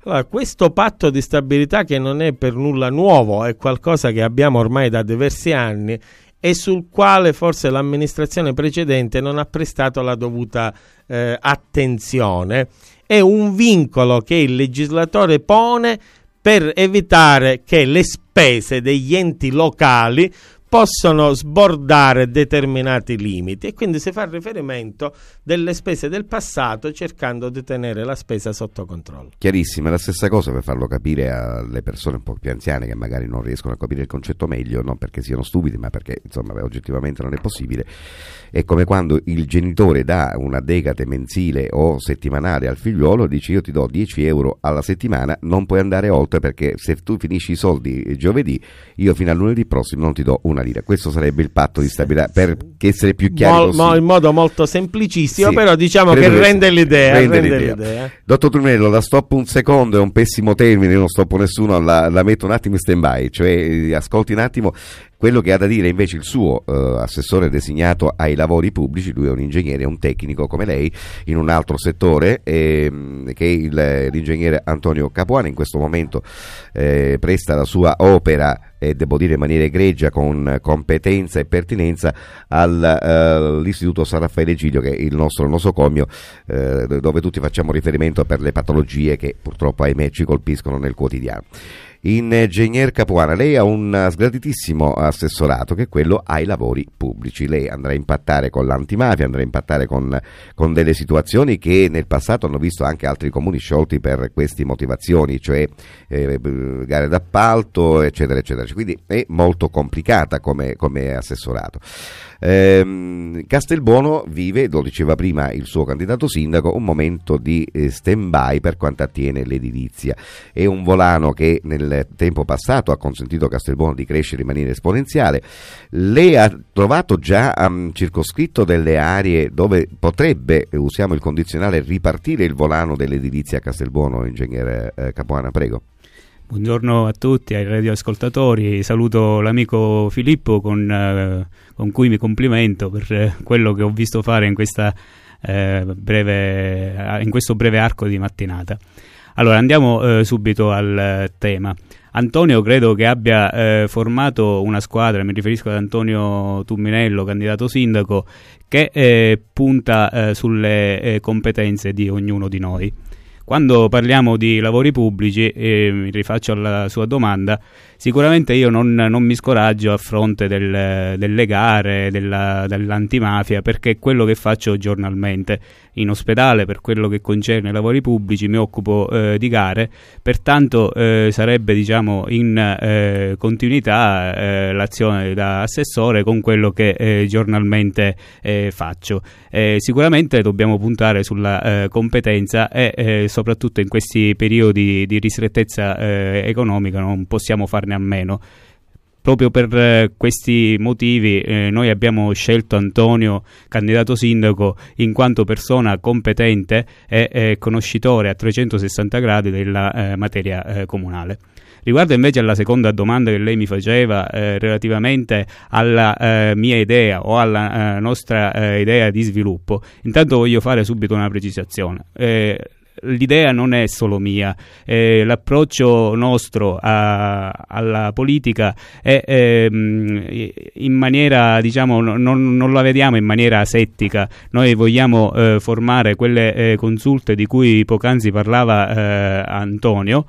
Allora, questo patto di stabilità che non è per nulla nuovo, è qualcosa che abbiamo ormai da diversi anni e sul quale forse l'amministrazione precedente non ha prestato la dovuta eh, attenzione. È un vincolo che il legislatore pone per evitare che le spese degli enti locali possono sbordare determinati limiti e quindi si fa riferimento delle spese del passato cercando di tenere la spesa sotto controllo. Chiarissima, la stessa cosa per farlo capire alle persone un po' più anziane che magari non riescono a capire il concetto meglio, non perché siano stupidi ma perché insomma oggettivamente non è possibile. È come quando il genitore dà una decade mensile o settimanale al figliuolo e dice io ti do 10 euro alla settimana, non puoi andare oltre perché se tu finisci i soldi giovedì io fino a lunedì prossimo non ti do una lira. Questo sarebbe il patto di stabilità per essere più chiaro. Mol, mo, in modo molto semplicissimo, sì, però diciamo che rende l'idea, rende rende l'idea. l'idea. Dottor Trunello, la stoppo un secondo, è un pessimo termine, non stoppo nessuno, la, la metto un attimo in stand by, cioè ascolti un attimo Quello che ha da dire invece il suo eh, assessore designato ai lavori pubblici, lui è un ingegnere, un tecnico come lei in un altro settore, ehm, che il, l'ingegnere Antonio Capuano in questo momento eh, presta la sua opera e devo dire in maniera egregia, con competenza e pertinenza all'Istituto uh, San Raffaele Giglio, che è il nostro nosocomio, uh, dove tutti facciamo riferimento per le patologie che purtroppo ahimè ci colpiscono nel quotidiano. Ingegner Capuana, lei ha un sgraditissimo assessorato che è quello ai lavori pubblici. Lei andrà a impattare con l'antimafia, andrà a impattare con, con delle situazioni che nel passato hanno visto anche altri comuni sciolti per queste motivazioni, cioè eh, gare d'appalto, eccetera, eccetera. Quindi è molto complicata come, come assessorato. Eh, Castelbuono vive, lo diceva prima il suo candidato sindaco, un momento di eh, stand-by per quanto attiene l'edilizia. È un volano che nel tempo passato ha consentito a Castelbuono di crescere in maniera esponenziale. Lei ha trovato già um, circoscritto delle aree dove potrebbe, usiamo il condizionale, ripartire il volano dell'edilizia a Castelbuono, ingegnere eh, Capuana, prego. Buongiorno a tutti, ai radioascoltatori. Saluto l'amico Filippo con, eh, con cui mi complimento per eh, quello che ho visto fare in, questa, eh, breve, in questo breve arco di mattinata. Allora andiamo eh, subito al eh, tema. Antonio credo che abbia eh, formato una squadra, mi riferisco ad Antonio Tumminello, candidato sindaco, che punta sulle competenze di ognuno di noi. Quando parliamo di lavori pubblici, e mi rifaccio alla sua domanda, sicuramente io non, non mi scoraggio a fronte del, delle gare, della, dell'antimafia, perché è quello che faccio giornalmente. In ospedale per quello che concerne i lavori pubblici mi occupo eh, di gare. Pertanto eh, sarebbe diciamo in eh, continuità eh, l'azione da assessore con quello che eh, giornalmente eh, faccio. Sicuramente dobbiamo puntare sulla competenza e soprattutto in questi periodi di ristrettezza economica non possiamo farne a meno proprio per eh, questi motivi eh, noi abbiamo scelto Antonio candidato sindaco in quanto persona competente e eh, conoscitore a 360 gradi della eh, materia eh, comunale. Riguardo invece alla seconda domanda che lei mi faceva eh, relativamente alla mia idea o alla nostra idea di sviluppo, intanto voglio fare subito una precisazione l'idea non è solo mia, eh, l'approccio nostro a, alla politica è eh, in maniera, diciamo, non, non, la vediamo in maniera asettica, noi vogliamo eh, formare quelle eh, consulte di cui poc'anzi parlava eh, Antonio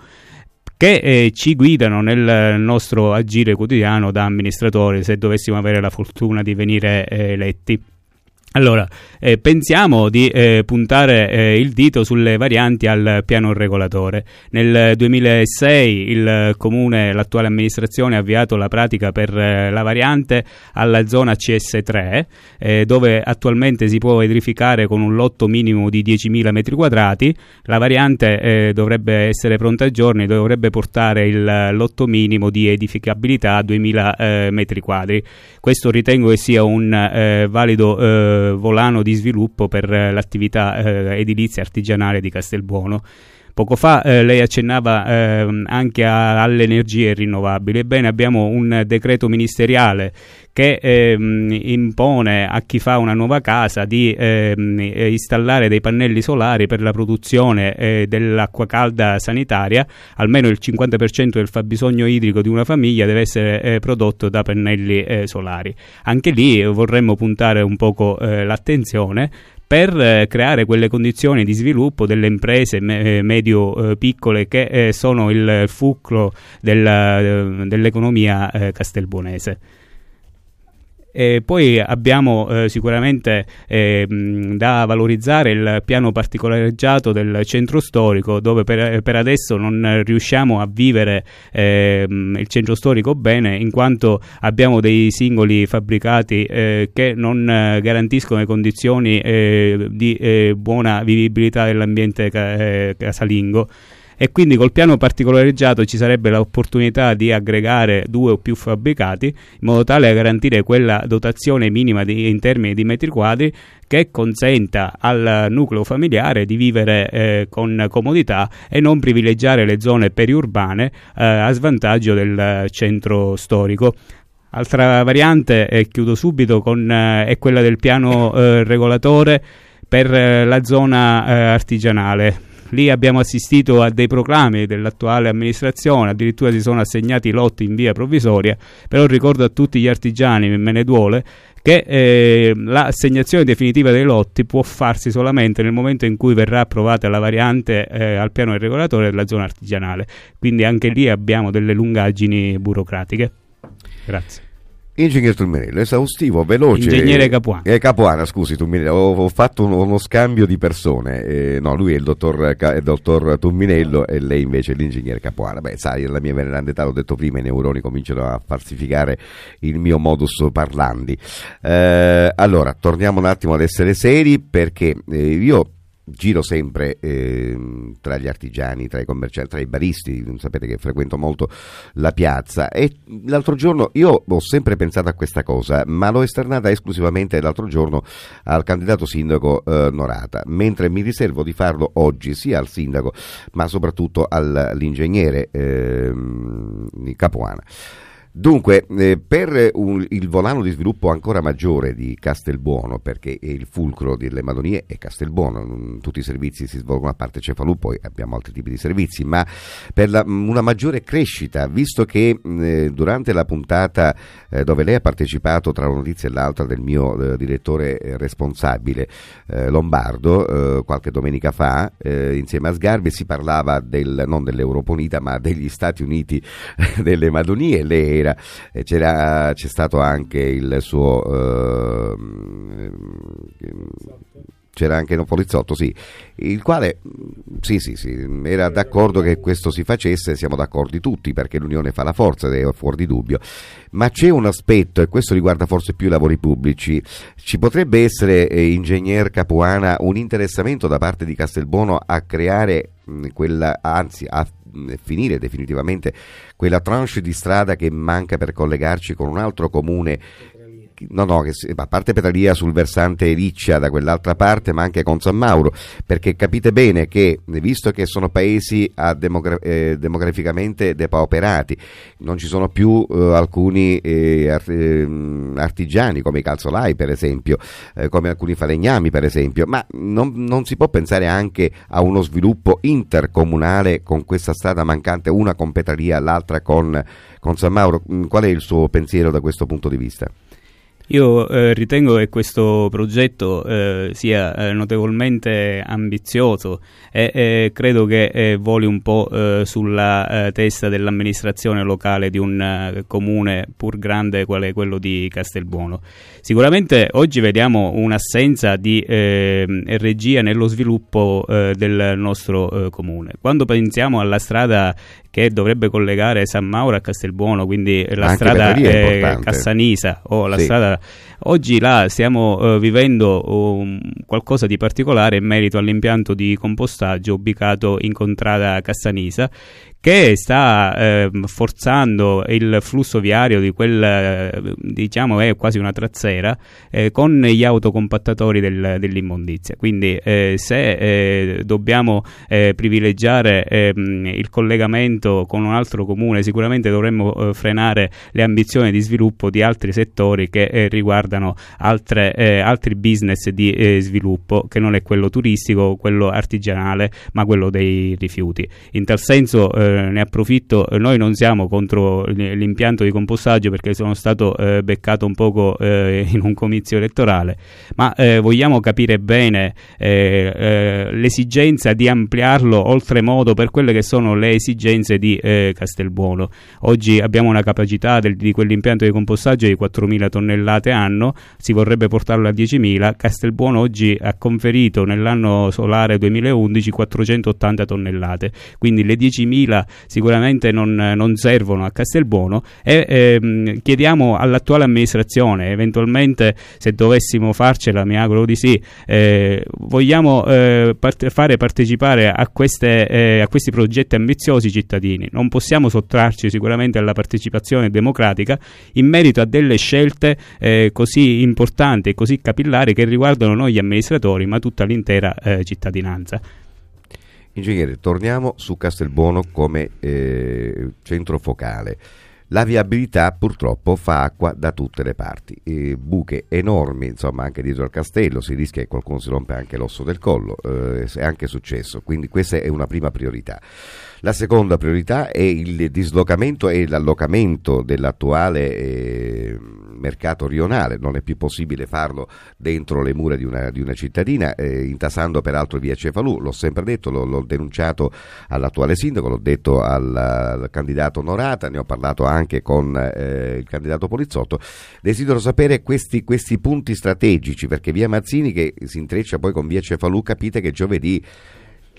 che eh, ci guidano nel nostro agire quotidiano da amministratori se dovessimo avere la fortuna di venire eletti. Allora, eh, pensiamo di eh, puntare eh, il dito sulle varianti al piano regolatore. Nel 2006 il comune, l'attuale amministrazione ha avviato la pratica per eh, la variante alla zona CS3, eh, dove attualmente si può edificare con un lotto minimo di 10.000 m2. La variante eh, dovrebbe essere pronta a giorni, dovrebbe portare il lotto minimo di edificabilità a 2.000 m2. Questo ritengo che sia un valido volano di sviluppo per eh, l'attività eh, edilizia artigianale di Castelbuono. Poco fa eh, lei accennava eh, anche a, alle energie rinnovabili. Ebbene, abbiamo un decreto ministeriale che ehm, impone a chi fa una nuova casa di ehm, eh, installare dei pannelli solari per la produzione eh, dell'acqua calda sanitaria. Almeno il 50% del fabbisogno idrico di una famiglia deve essere eh, prodotto da pannelli eh, solari. Anche lì vorremmo puntare un poco l'attenzione per eh, creare quelle condizioni di sviluppo delle imprese me- eh, medio-piccole eh, che sono il fulcro della, dell'economia castelbuonese. E poi abbiamo eh, sicuramente eh, da valorizzare il piano particolareggiato del centro storico, dove per, per adesso non riusciamo a vivere eh, il centro storico bene, in quanto abbiamo dei singoli fabbricati eh, che non eh, garantiscono le condizioni eh, di buona vivibilità dell'ambiente ca- casalingo e quindi col piano particolareggiato ci sarebbe l'opportunità di aggregare due o più fabbricati in modo tale da garantire quella dotazione minima di, in termini di metri quadri che consenta al nucleo familiare di vivere eh, con comodità e non privilegiare le zone periurbane eh, a svantaggio del centro storico. Altra variante, e chiudo subito, con, eh, è quella del piano eh, regolatore per eh, la zona artigianale. Lì abbiamo assistito a dei proclami dell'attuale amministrazione, addirittura si sono assegnati lotti in via provvisoria, però ricordo a tutti gli artigiani, me ne duole, che eh, l'assegnazione definitiva dei lotti può farsi solamente nel momento in cui verrà approvata la variante eh, al piano del regolatore della zona artigianale. Quindi anche lì abbiamo delle lungaggini burocratiche. Grazie. Ingegner Tumminello, esaustivo, veloce. Ingegnere Capuana. Eh, Capuana, scusi, Tumminello, ho, ho fatto uno, uno, scambio di persone. Eh, no, lui è il dottor, il dottor Tumminello e lei invece è l'ingegnere Capuana. Beh, sai, alla mia veneranda età, l'ho detto prima, i neuroni cominciano a falsificare il mio modus parlandi. Eh, allora, torniamo un attimo ad essere seri perché eh, io giro sempre eh, tra gli artigiani, tra i commercianti, tra i baristi, sapete che frequento molto la piazza e l'altro giorno io ho sempre pensato a questa cosa, ma l'ho esternata esclusivamente l'altro giorno al candidato sindaco eh, Norata, mentre mi riservo di farlo oggi sia al sindaco ma soprattutto all'ingegnere eh, Capuana. Dunque, eh, per un, il volano di sviluppo ancora maggiore di Castelbuono, perché il fulcro delle Madonie è Castelbuono, tutti i servizi si svolgono a parte Cefalù, poi abbiamo altri tipi di servizi, ma per la, una maggiore crescita, visto che eh, durante la puntata eh, dove lei ha partecipato tra una notizia e l'altra del mio eh, direttore eh, responsabile eh, Lombardo, qualche domenica fa, insieme a Sgarbi si parlava del, non dell'Europonita, ma degli Stati Uniti delle Madonie, lei era, c'era, c'è stato anche il suo... Eh, c'era anche un poliziotto, sì, il quale sì, sì, sì, era d'accordo che questo si facesse, siamo d'accordo tutti perché l'unione fa la forza, è fuori di dubbio, ma c'è un aspetto, e questo riguarda forse più i lavori pubblici, ci potrebbe essere, eh, ingegner Capuana, un interessamento da parte di Castelbuono a creare mh, quella, anzi a finire definitivamente quella tranche di strada che manca per collegarci con un altro comune no, no, che, a parte Petralia sul versante Riccia da quell'altra parte, ma anche con San Mauro, perché capite bene che, visto che sono paesi demogra- eh, demograficamente depauperati, non ci sono più eh, alcuni eh, ehm, artigiani come i calzolai, per esempio, eh, come alcuni falegnami, per esempio, ma non, non si può pensare anche a uno sviluppo intercomunale con questa strada mancante, una con Petralia, l'altra con, con San Mauro. Qual è il suo pensiero da questo punto di vista? Io eh, ritengo che questo progetto eh, sia eh, notevolmente ambizioso e credo che eh, voli un po' eh, sulla eh, testa dell'amministrazione locale di un comune pur grande quale quello di Castelbuono. Sicuramente oggi vediamo un'assenza di regia nello sviluppo del nostro comune. Quando pensiamo alla strada che dovrebbe collegare San Mauro a Castelbuono, quindi la Anche strada Cassanisa o la sì. strada Oggi là stiamo uh, vivendo um, qualcosa di particolare in merito all'impianto di compostaggio ubicato in contrada Cassanisa che sta eh, forzando il flusso viario di quel, eh, diciamo, è quasi una trazzera eh, con gli autocompattatori del, dell'immondizia. Quindi eh, se eh, dobbiamo eh, privilegiare ehm, il collegamento con un altro comune, sicuramente dovremmo frenare le ambizioni di sviluppo di altri settori che riguardano altre, altri business di sviluppo, che non è quello turistico, quello artigianale, ma quello dei rifiuti. In tal senso eh, ne approfitto, eh, noi non siamo contro l'impianto di compostaggio perché sono stato eh, beccato un poco eh, in un comizio elettorale, ma eh, vogliamo capire bene l'esigenza di ampliarlo oltremodo per quelle che sono le esigenze di Castelbuono. Oggi abbiamo una capacità del, di quell'impianto di compostaggio di 4.000 tonnellate anno, si vorrebbe portarlo a 10.000, Castelbuono oggi ha conferito nell'anno solare 2011 480 tonnellate, quindi le 10.000 sicuramente non, non servono a Castelbuono e ehm, chiediamo all'attuale amministrazione, eventualmente se dovessimo farcela, mi auguro di sì, eh, vogliamo eh, part- fare partecipare a, queste, eh, a questi progetti ambiziosi i cittadini, non possiamo sottrarci sicuramente alla partecipazione democratica in merito a delle scelte eh, così importanti e così capillari che riguardano noi gli amministratori ma tutta l'intera eh, cittadinanza. Ingegnere, torniamo su Castelbuono come eh, centro focale. la viabilità purtroppo fa acqua da tutte le parti, e buche enormi, insomma anche dietro al castello, si rischia che qualcuno si rompa anche l'osso del collo, eh, è anche successo, quindi questa è una prima priorità. La seconda priorità è il dislocamento e l'allocamento dell'attuale eh, mercato rionale, non è più possibile farlo dentro le mura di una, di una cittadina, eh, intasando peraltro via Cefalù, l'ho sempre detto, l'ho, denunciato all'attuale sindaco, l'ho detto al, al, candidato Norata, ne ho parlato anche con eh, il candidato Polizzotto, desidero sapere questi, questi punti strategici, perché via Mazzini che si intreccia poi con via Cefalù, capite che giovedì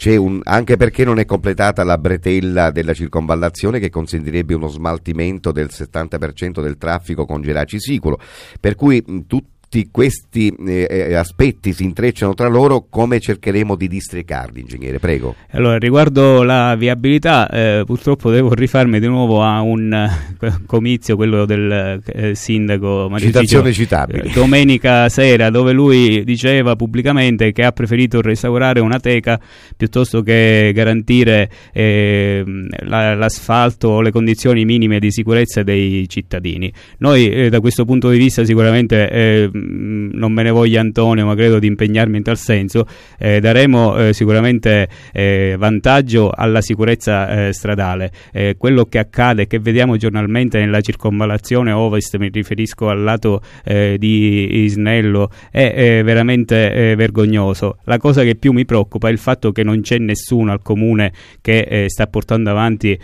un, anche perché non è completata la bretella della circonvallazione che consentirebbe uno smaltimento del 70% del traffico con Geraci Siculo, per cui tutti tutti questi eh, eh, aspetti si intrecciano tra loro, come cercheremo di districarli, ingegnere? Prego. Allora, riguardo la viabilità, eh, purtroppo devo rifarmi di nuovo a un eh, comizio, quello del eh, sindaco Citazione citabile. Eh, domenica sera, dove lui diceva pubblicamente che ha preferito restaurare una teca piuttosto che garantire la, l'asfalto o le condizioni minime di sicurezza dei cittadini. Noi da questo punto di vista sicuramente Mm, non me ne voglia Antonio, ma credo di impegnarmi in tal senso, eh, daremo eh, sicuramente eh, vantaggio alla sicurezza eh, stradale. Eh, quello che accade che vediamo giornalmente nella circonvallazione ovest, mi riferisco al lato eh, di Isnello, è veramente vergognoso. La cosa che più mi preoccupa è il fatto che non c'è nessuno al comune che sta portando avanti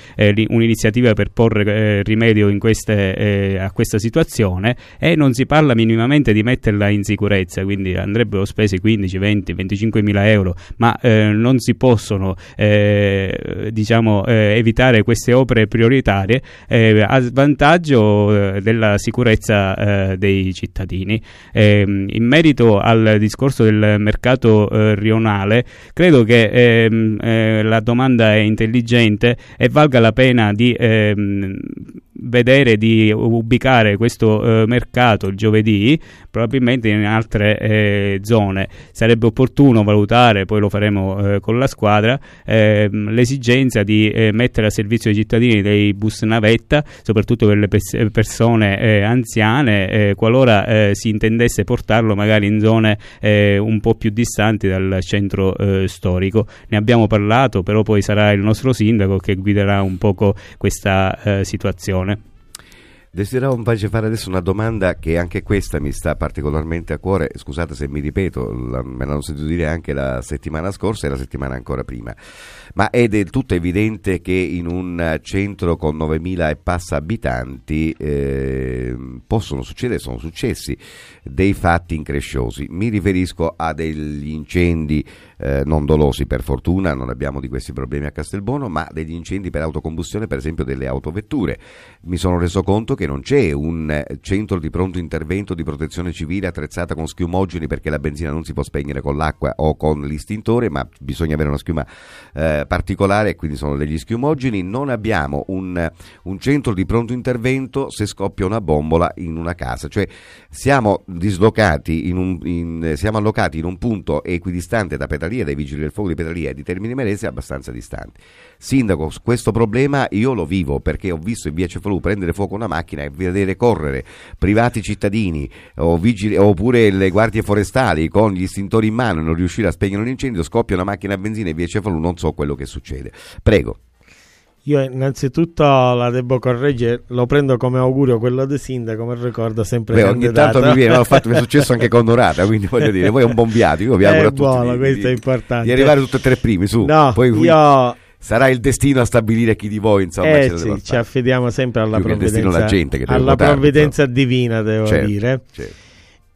un'iniziativa per porre rimedio queste, a questa situazione e non si parla minimamente di metterla in sicurezza, quindi andrebbero spesi 15, 20, 25 mila euro, ma eh, non si possono eh, diciamo, eh, evitare queste opere prioritarie eh, a svantaggio eh, della sicurezza eh, dei cittadini. Ehm, in merito al discorso del mercato rionale, credo che ehm, la domanda è intelligente e valga la pena di ehm, vedere di ubicare questo eh, mercato il giovedì probabilmente in altre eh, zone. Sarebbe opportuno valutare poi lo faremo eh, con la squadra ehm, l'esigenza di eh, mettere a servizio dei cittadini dei bus navetta soprattutto per le pers- persone eh, anziane eh, qualora si intendesse portarlo magari in zone un po' più distanti dal centro storico. Ne abbiamo parlato però poi sarà il nostro sindaco che guiderà un poco questa situazione Desideravo invece fare adesso una domanda che anche questa mi sta particolarmente a cuore, scusate se mi ripeto, la, me l'hanno sentito dire anche la settimana scorsa e la settimana ancora prima, ma è del tutto evidente che in un centro con 9.000 e passa abitanti eh, possono succedere, sono successi dei fatti incresciosi. Mi riferisco a degli incendi eh, non dolosi per fortuna, non abbiamo di questi problemi a Castelbono, ma degli incendi per autocombustione, per esempio delle autovetture. Mi sono reso conto che non c'è un centro di pronto intervento di protezione civile attrezzata con schiumogeni perché la benzina non si può spegnere con l'acqua o con l'istintore, ma bisogna avere una schiuma eh, particolare e quindi sono degli schiumogeni. Non abbiamo un, un centro di pronto intervento se scoppia una bombola in una casa, cioè siamo dislocati in un, in, siamo allocati in un punto equidistante da Petalina Petralia, dai vigili del fuoco di Petralia e di Termini Merese abbastanza distanti. Sindaco, questo problema io lo vivo perché ho visto in via Cefalù prendere fuoco una macchina e vedere correre privati cittadini vigili, oppure le guardie forestali con gli istintori in mano e non riuscire a spegnere un incendio, scoppia una macchina a benzina e via Cefalù, non so quello che succede. Prego. Io innanzitutto la devo correggere, lo prendo come augurio quello di sindaco, mi ricordo sempre Beh, ogni tanto mi viene, ma fatto, mi è successo anche con Dorata, quindi voglio dire, poi è un buon viatico, io vi auguro è a tutti buono, di, questo di, è importante. di arrivare tutti e tre primi, su. No, poi io... Sarà il destino a stabilire chi di voi, insomma, eh, sì, ci affidiamo sempre alla Più provvidenza, gente alla votarlo, provvidenza divina, devo certo, dire. Certo.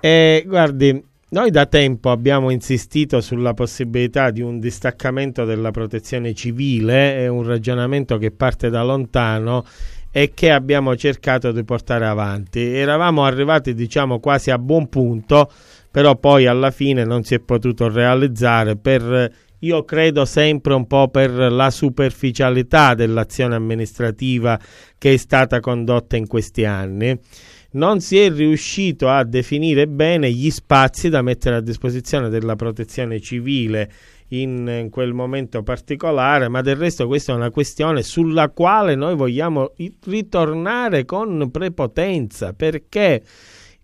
E guardi, noi da tempo abbiamo insistito sulla possibilità di un distaccamento della protezione civile, è un ragionamento che parte da lontano e che abbiamo cercato di portare avanti. Eravamo arrivati, diciamo, quasi a buon punto, però poi alla fine non si è potuto realizzare per io credo sempre un po' per la superficialità dell'azione amministrativa che è stata condotta in questi anni non si è riuscito a definire bene gli spazi da mettere a disposizione della protezione civile in, in quel momento particolare, ma del resto questa è una questione sulla quale noi vogliamo ritornare con prepotenza perché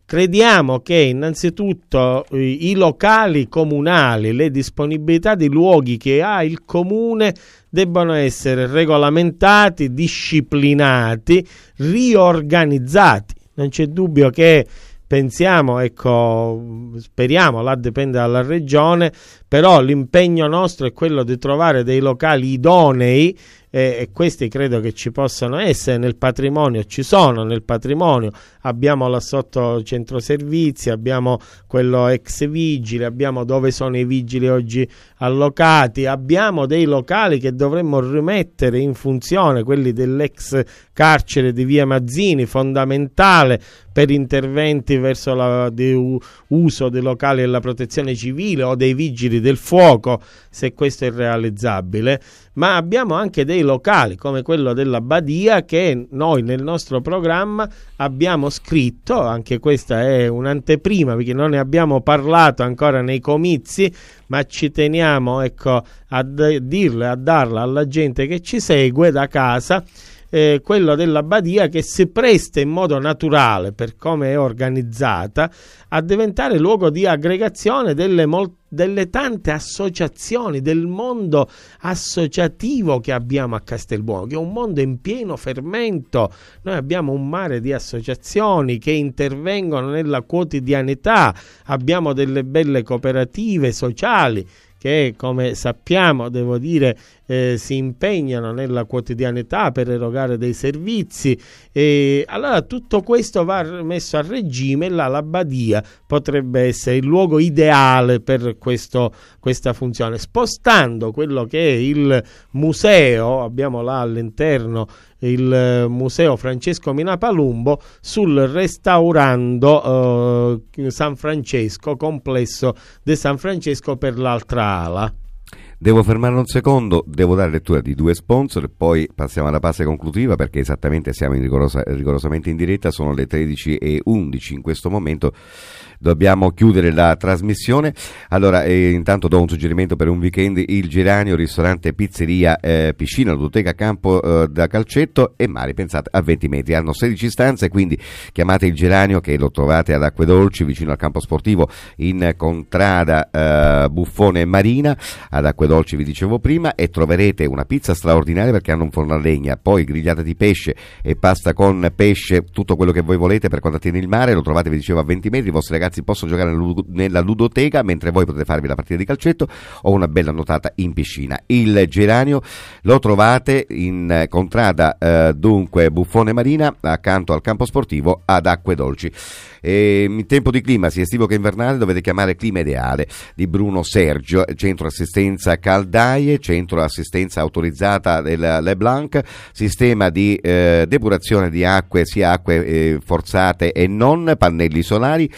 Crediamo che innanzitutto eh, i locali comunali, le disponibilità di luoghi che ha il comune debbano essere regolamentati, disciplinati, riorganizzati. Non c'è dubbio che pensiamo, ecco, speriamo, là dipende dalla regione, però l'impegno nostro è quello di trovare dei locali idonei eh, e questi credo che ci possano essere nel patrimonio, ci sono nel patrimonio, abbiamo là sotto centro servizi, abbiamo quello ex vigile, abbiamo dove sono i vigili oggi allocati, abbiamo dei locali che dovremmo rimettere in funzione, quelli dell'ex carcere di via Mazzini, fondamentale per interventi verso l'uso dei locali della protezione civile o dei vigili del fuoco, se questo è realizzabile. Ma abbiamo anche dei locali come quello della Badia che noi nel nostro programma abbiamo scritto, anche questa è un'anteprima perché non ne abbiamo parlato ancora nei comizi, ma ci teniamo ecco, a dirle, a darla alla gente che ci segue da casa eh, quello della Badia che si presta in modo naturale, per come è organizzata, a diventare luogo di aggregazione delle, delle tante associazioni, del mondo associativo che abbiamo a Castelbuono, che è un mondo in pieno fermento. Noi abbiamo un mare di associazioni che intervengono nella quotidianità, abbiamo delle belle cooperative sociali che come sappiamo, devo dire, eh, si impegnano nella quotidianità per erogare dei servizi. E allora tutto questo va messo a regime. Là la Badia potrebbe essere il luogo ideale per questo, questa funzione, spostando quello che è il museo, abbiamo là all'interno il museo Francesco Minapalumbo sul restaurando eh, San Francesco, complesso di San Francesco per l'altra ala. Devo fermare un secondo, devo dare lettura di due sponsor poi passiamo alla fase conclusiva perché esattamente siamo in rigorosa, rigorosamente in diretta, sono le 13 e 11 in questo momento dobbiamo chiudere la trasmissione. Allora, eh, intanto do un suggerimento per un weekend: il Geranio, ristorante, pizzeria, eh, piscina, ludoteca, campo eh, da calcetto e mare. Pensate a 20 metri, hanno 16 stanze. Quindi chiamate il Geranio che lo trovate ad Acquedolci, vicino al campo sportivo in contrada eh, Buffone Marina. Ad Acquedolci, vi dicevo prima, e troverete una pizza straordinaria perché hanno un forno a legna, poi grigliata di pesce e pasta con pesce, tutto quello che voi volete per quando attiene il mare. Lo trovate, vi dicevo, a 20 metri. I vostri ragazzi ragazzi possono giocare nella ludoteca mentre voi potete farvi la partita di calcetto o una bella nuotata in piscina. Il geranio lo trovate in contrada eh, dunque Buffone Marina accanto al campo sportivo ad Acque Dolci. E in tempo di clima, sia estivo che invernale, dovete chiamare Clima Ideale di Bruno Sergio, centro assistenza caldaie, centro assistenza autorizzata del Leblanc, sistema di eh, depurazione di acque, sia acque eh, forzate e non, pannelli solari,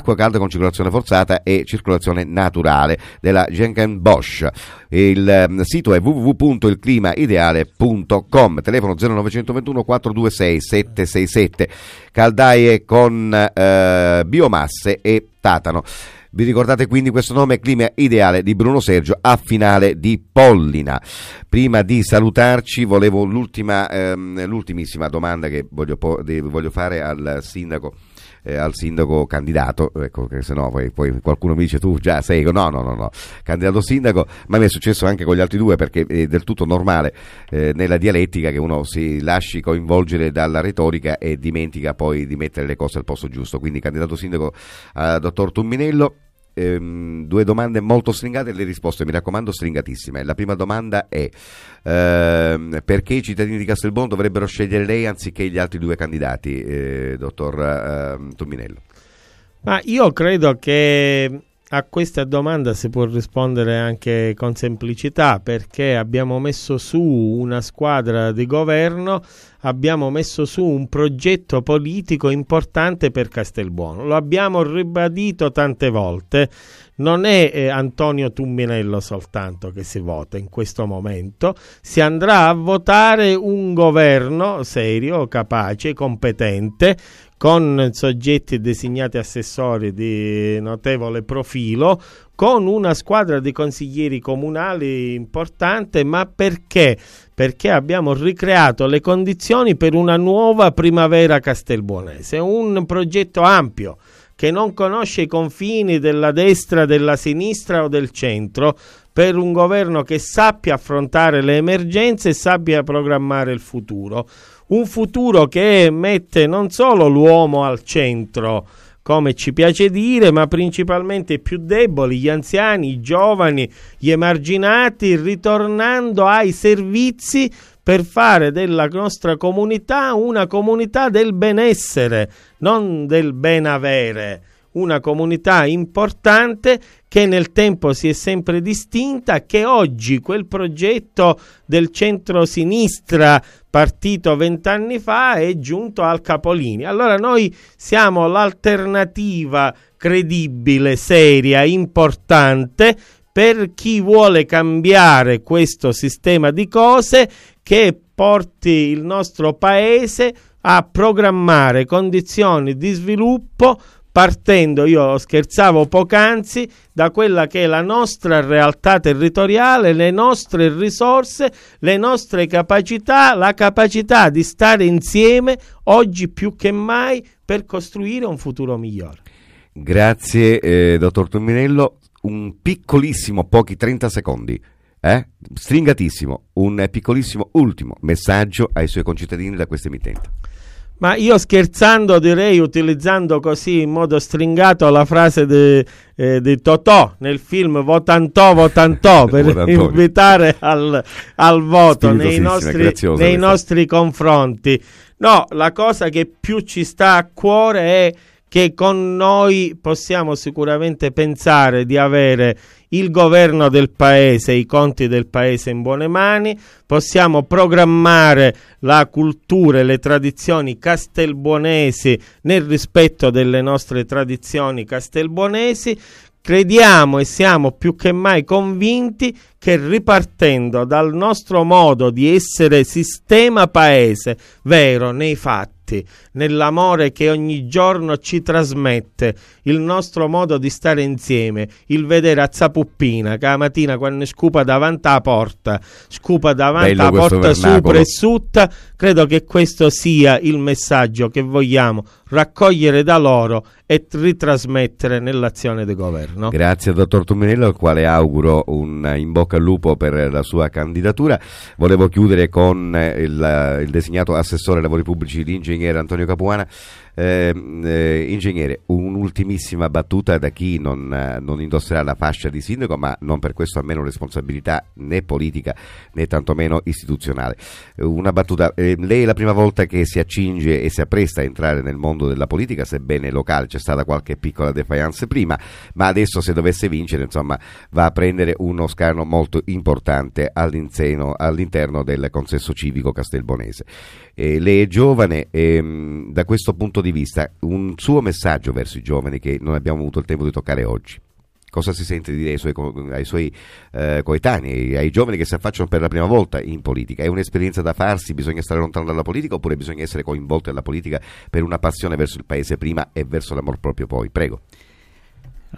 acqua calda con circolazione forzata e circolazione naturale della Jenken Bosch. Il ehm, sito è www.ilclimaideale.com, telefono 0921 426 767, caldaie con eh, biomasse e tatano. Vi ricordate quindi questo nome Clima Ideale di Bruno Sergio a finale di Pollina. Prima di salutarci volevo l'ultima, ehm, l'ultimissima domanda che voglio, voglio fare al sindaco eh, al sindaco candidato, ecco che se no poi, poi, qualcuno mi dice tu già sei, no no no no, candidato sindaco, ma mi è successo anche con gli altri due perché è del tutto normale eh, nella dialettica che uno si lasci coinvolgere dalla retorica e dimentica poi di mettere le cose al posto giusto, quindi candidato sindaco a dottor Tumminello ehm, due domande molto stringate e le risposte, mi raccomando, stringatissime. La prima domanda è ehm, perché i cittadini di Castelbuono dovrebbero scegliere lei anziché gli altri due candidati, eh, dottor eh, Tominello? Ma io credo che a questa domanda si può rispondere anche con semplicità perché abbiamo messo su una squadra di governo, abbiamo messo su un progetto politico importante per Castelbuono. Lo abbiamo ribadito tante volte. Non è eh, Antonio Tumminello soltanto che si vota in questo momento, si andrà a votare un governo serio, capace, competente, con soggetti designati assessori di notevole profilo, con una squadra di consiglieri comunali importante, ma perché? Perché abbiamo ricreato le condizioni per una nuova primavera castelbuonese, un progetto ampio che non conosce i confini della destra, della sinistra o del centro, per un governo che sappia affrontare le emergenze e sappia programmare il futuro. Un futuro che mette non solo l'uomo al centro, come ci piace dire, ma principalmente i più deboli, gli anziani, i giovani, gli emarginati, ritornando ai servizi per fare della nostra comunità una comunità del benessere, non del ben avere una comunità importante che nel tempo si è sempre distinta, che oggi quel progetto del centro-sinistra partito vent'anni fa è giunto al capolinea. Allora noi siamo l'alternativa credibile, seria, importante per chi vuole cambiare questo sistema di cose che porti il nostro paese a programmare condizioni di sviluppo partendo, io scherzavo poc'anzi, da quella che è la nostra realtà territoriale, le nostre risorse, le nostre capacità, la capacità di stare insieme oggi più che mai per costruire un futuro migliore. Grazie, eh, dottor Tominello. Un piccolissimo, pochi 30 secondi, eh? stringatissimo, un piccolissimo ultimo messaggio ai suoi concittadini da questa emittente. Ma io scherzando direi, utilizzando così in modo stringato la frase di, eh, di Totò nel film Votantò, Votantò, per invitare al, al voto nei, nostri, nei nostri confronti. No, la cosa che più ci sta a cuore è che con noi possiamo sicuramente pensare di avere il governo del paese, i conti del paese in buone mani, possiamo programmare la cultura e le tradizioni castelbuonesi nel rispetto delle nostre tradizioni castelbuonesi, crediamo e siamo più che mai convinti che ripartendo dal nostro modo di essere sistema paese vero nei fatti, nell'amore che ogni giorno ci trasmette, il nostro modo di stare insieme, il vedere a Zapuppina che la mattina quando scupa davanti alla porta, scupa davanti alla porta sopra e sutta, credo che questo sia il messaggio che vogliamo raccogliere da loro e ritrasmettere nell'azione di governo. Grazie dottor Tuminello al quale auguro un in bocca al lupo per la sua candidatura. Volevo chiudere con il, il designato assessore ai lavori pubblici, l'ingegnere Antonio Capuana. Eh, eh, ingegnere, un'ultimissima battuta da chi non, eh, non, indosserà la fascia di sindaco, ma non per questo ha meno responsabilità né politica né tantomeno istituzionale. Una battuta, eh, lei è la prima volta che si accinge e si appresta a entrare nel mondo della politica, sebbene locale, c'è stata qualche piccola defiance prima, ma adesso se dovesse vincere insomma, va a prendere uno scano molto importante all'interno del consesso civico castelbonese. Eh, lei è giovane ehm, da questo punto di vista un suo messaggio verso i giovani che non abbiamo avuto il tempo di toccare oggi. Cosa si sente dire ai suoi, ai suoi eh, coetanei, ai giovani che si affacciano per la prima volta in politica? È un'esperienza da farsi? Bisogna stare lontano dalla politica oppure bisogna essere coinvolti nella politica per una passione verso il paese prima e verso l'amor proprio poi? Prego.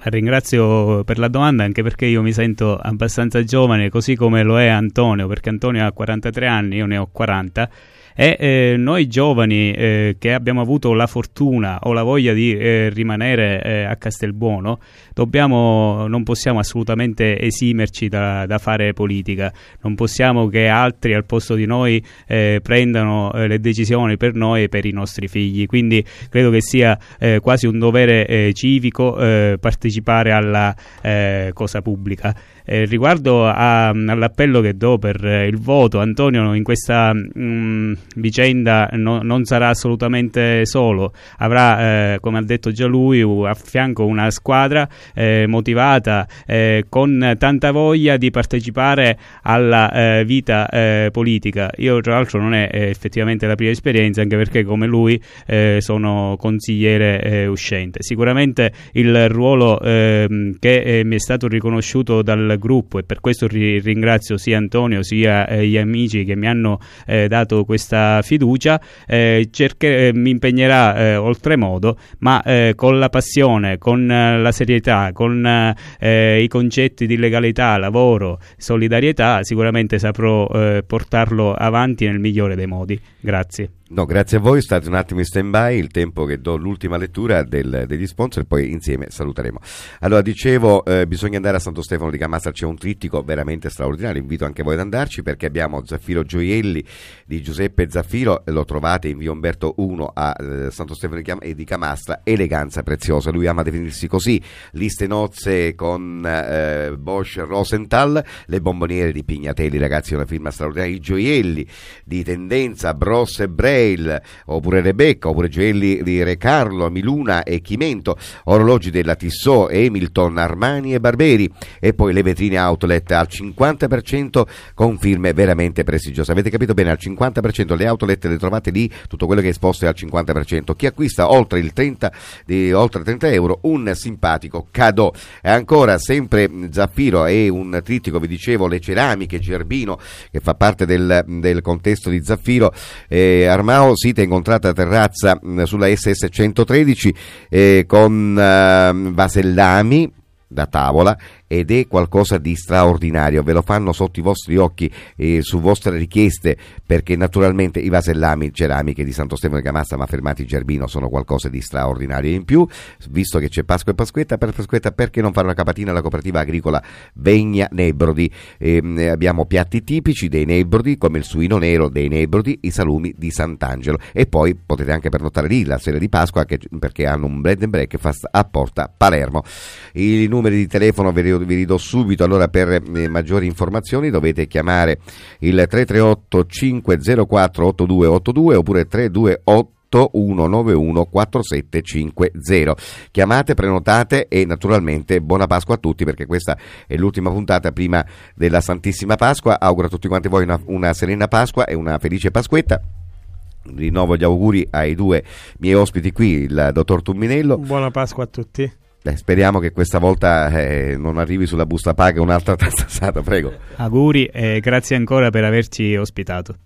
Ringrazio per la domanda anche perché io mi sento abbastanza giovane, così come lo è Antonio, perché Antonio ha 43 anni, io ne ho 40 e eh, noi giovani eh, che abbiamo avuto la fortuna o la voglia di eh, rimanere eh, a Castelbuono dobbiamo, non possiamo assolutamente esimerci da, da, fare politica. Non possiamo che altri al posto di noi eh, prendano eh, le decisioni per noi e per i nostri figli. Quindi credo che sia quasi un dovere civico partecipare alla cosa pubblica eh, riguardo a, all'appello che do per eh, il voto, Antonio in questa mh, mm, vicenda no, non sarà assolutamente solo, avrà, eh, come ha detto già lui, a fianco una squadra eh, motivata, eh, con tanta voglia di partecipare alla eh, vita politica. Io tra l'altro non è effettivamente la prima esperienza, anche perché come lui sono consigliere uscente. Sicuramente il ruolo ehm, che mi è stato riconosciuto dal gruppo e per questo ri- ringrazio sia Antonio sia eh, gli amici che mi hanno eh, dato questa fiducia, eh, cerche- mi impegnerà oltremodo, ma con la passione, con la serietà, con i concetti di legalità, lavoro, solidarietà, sicuramente saprò portarlo avanti nel migliore dei modi. Grazie. No, grazie a voi, state un attimo in stand by, il tempo che do l'ultima lettura del, degli sponsor e poi insieme saluteremo. Allora, dicevo, eh, bisogna andare a Santo Stefano di Camassa, c'è un trittico veramente straordinario, invito anche voi ad andarci perché abbiamo Zaffiro Gioielli di Giuseppe Zaffiro, lo trovate in via Umberto 1 a eh, Santo Stefano di, Cam- di Camastra, eleganza preziosa, lui ama definirsi così, liste nozze con eh, Bosch Rosenthal, le bomboniere di Pignatelli, ragazzi, una firma straordinaria, i gioielli di tendenza, Bros e Bray, Grail, oppure Rebecca, oppure gioielli di Re Carlo, Miluna e Chimento, orologi della Tissot, Hamilton, Armani e Barberi e poi le vetrine outlet al 50% con firme veramente prestigiose. Avete capito bene, al 50% le outlet le trovate lì, tutto quello che è esposto è al 50%. Chi acquista oltre il 30 di oltre 30 euro un simpatico cadeau. E ancora sempre Zaffiro e un trittico, vi dicevo, le ceramiche Gerbino che fa parte del, del contesto di Zaffiro eh, Armani Mao, sita incontrata terrazza sulla SS 113 eh, con eh, Vasellami da tavola ed è qualcosa di straordinario, ve lo fanno sotto i vostri occhi e su vostre richieste perché naturalmente i vasellami ceramiche di Santo Stefano di Camassa ma fermati Gerbino sono qualcosa di straordinario. In più, visto che c'è Pasqua e Pasquetta, per Pasquetta perché non fare una capatina alla cooperativa agricola Vegna Nebrodi, eh, abbiamo piatti tipici dei Nebrodi come il suino nero dei Nebrodi, i salumi di Sant'Angelo. E poi potete anche pernottare lì la sera di Pasqua che, perché hanno un blend and breakfast a Porta Palermo. I numeri di telefono ve li vi ridò subito, allora per eh, maggiori informazioni dovete chiamare il 338 504 8282 oppure 328 191 4750 chiamate, prenotate e naturalmente buona Pasqua a tutti perché questa è l'ultima puntata prima della Santissima Pasqua. Auguro a tutti quanti voi una, una serena Pasqua e una felice Pasquetta. Rinnovo gli auguri ai due miei ospiti qui il dottor Tumminello. Buona Pasqua a tutti Beh, speriamo che questa volta eh, non arrivi sulla busta paga un'altra tassata, prego. Auguri e grazie ancora per averci ospitato.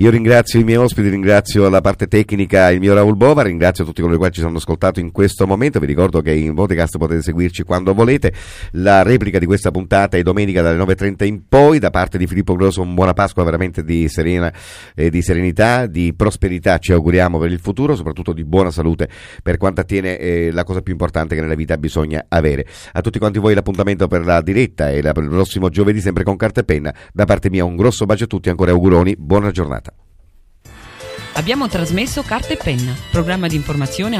Io ringrazio i miei ospiti, ringrazio la parte tecnica, il mio Raul Bova, ringrazio tutti coloro che ci hanno ascoltato in questo momento. Vi ricordo che in podcast potete seguirci quando volete. La replica di questa puntata è domenica dalle 9.30 in poi. Da parte di Filippo Grosso, un buona Pasqua veramente di, serena, eh, di serenità, di prosperità. Ci auguriamo per il futuro, soprattutto di buona salute per quanto attiene eh, la cosa più importante che nella vita bisogna avere. A tutti quanti voi l'appuntamento per la diretta e la, per il prossimo giovedì, sempre con carta e penna. Da parte mia, un grosso bacio a tutti, ancora auguroni, buona giornata. Abbiamo trasmesso Carta e Penna, programma di informazione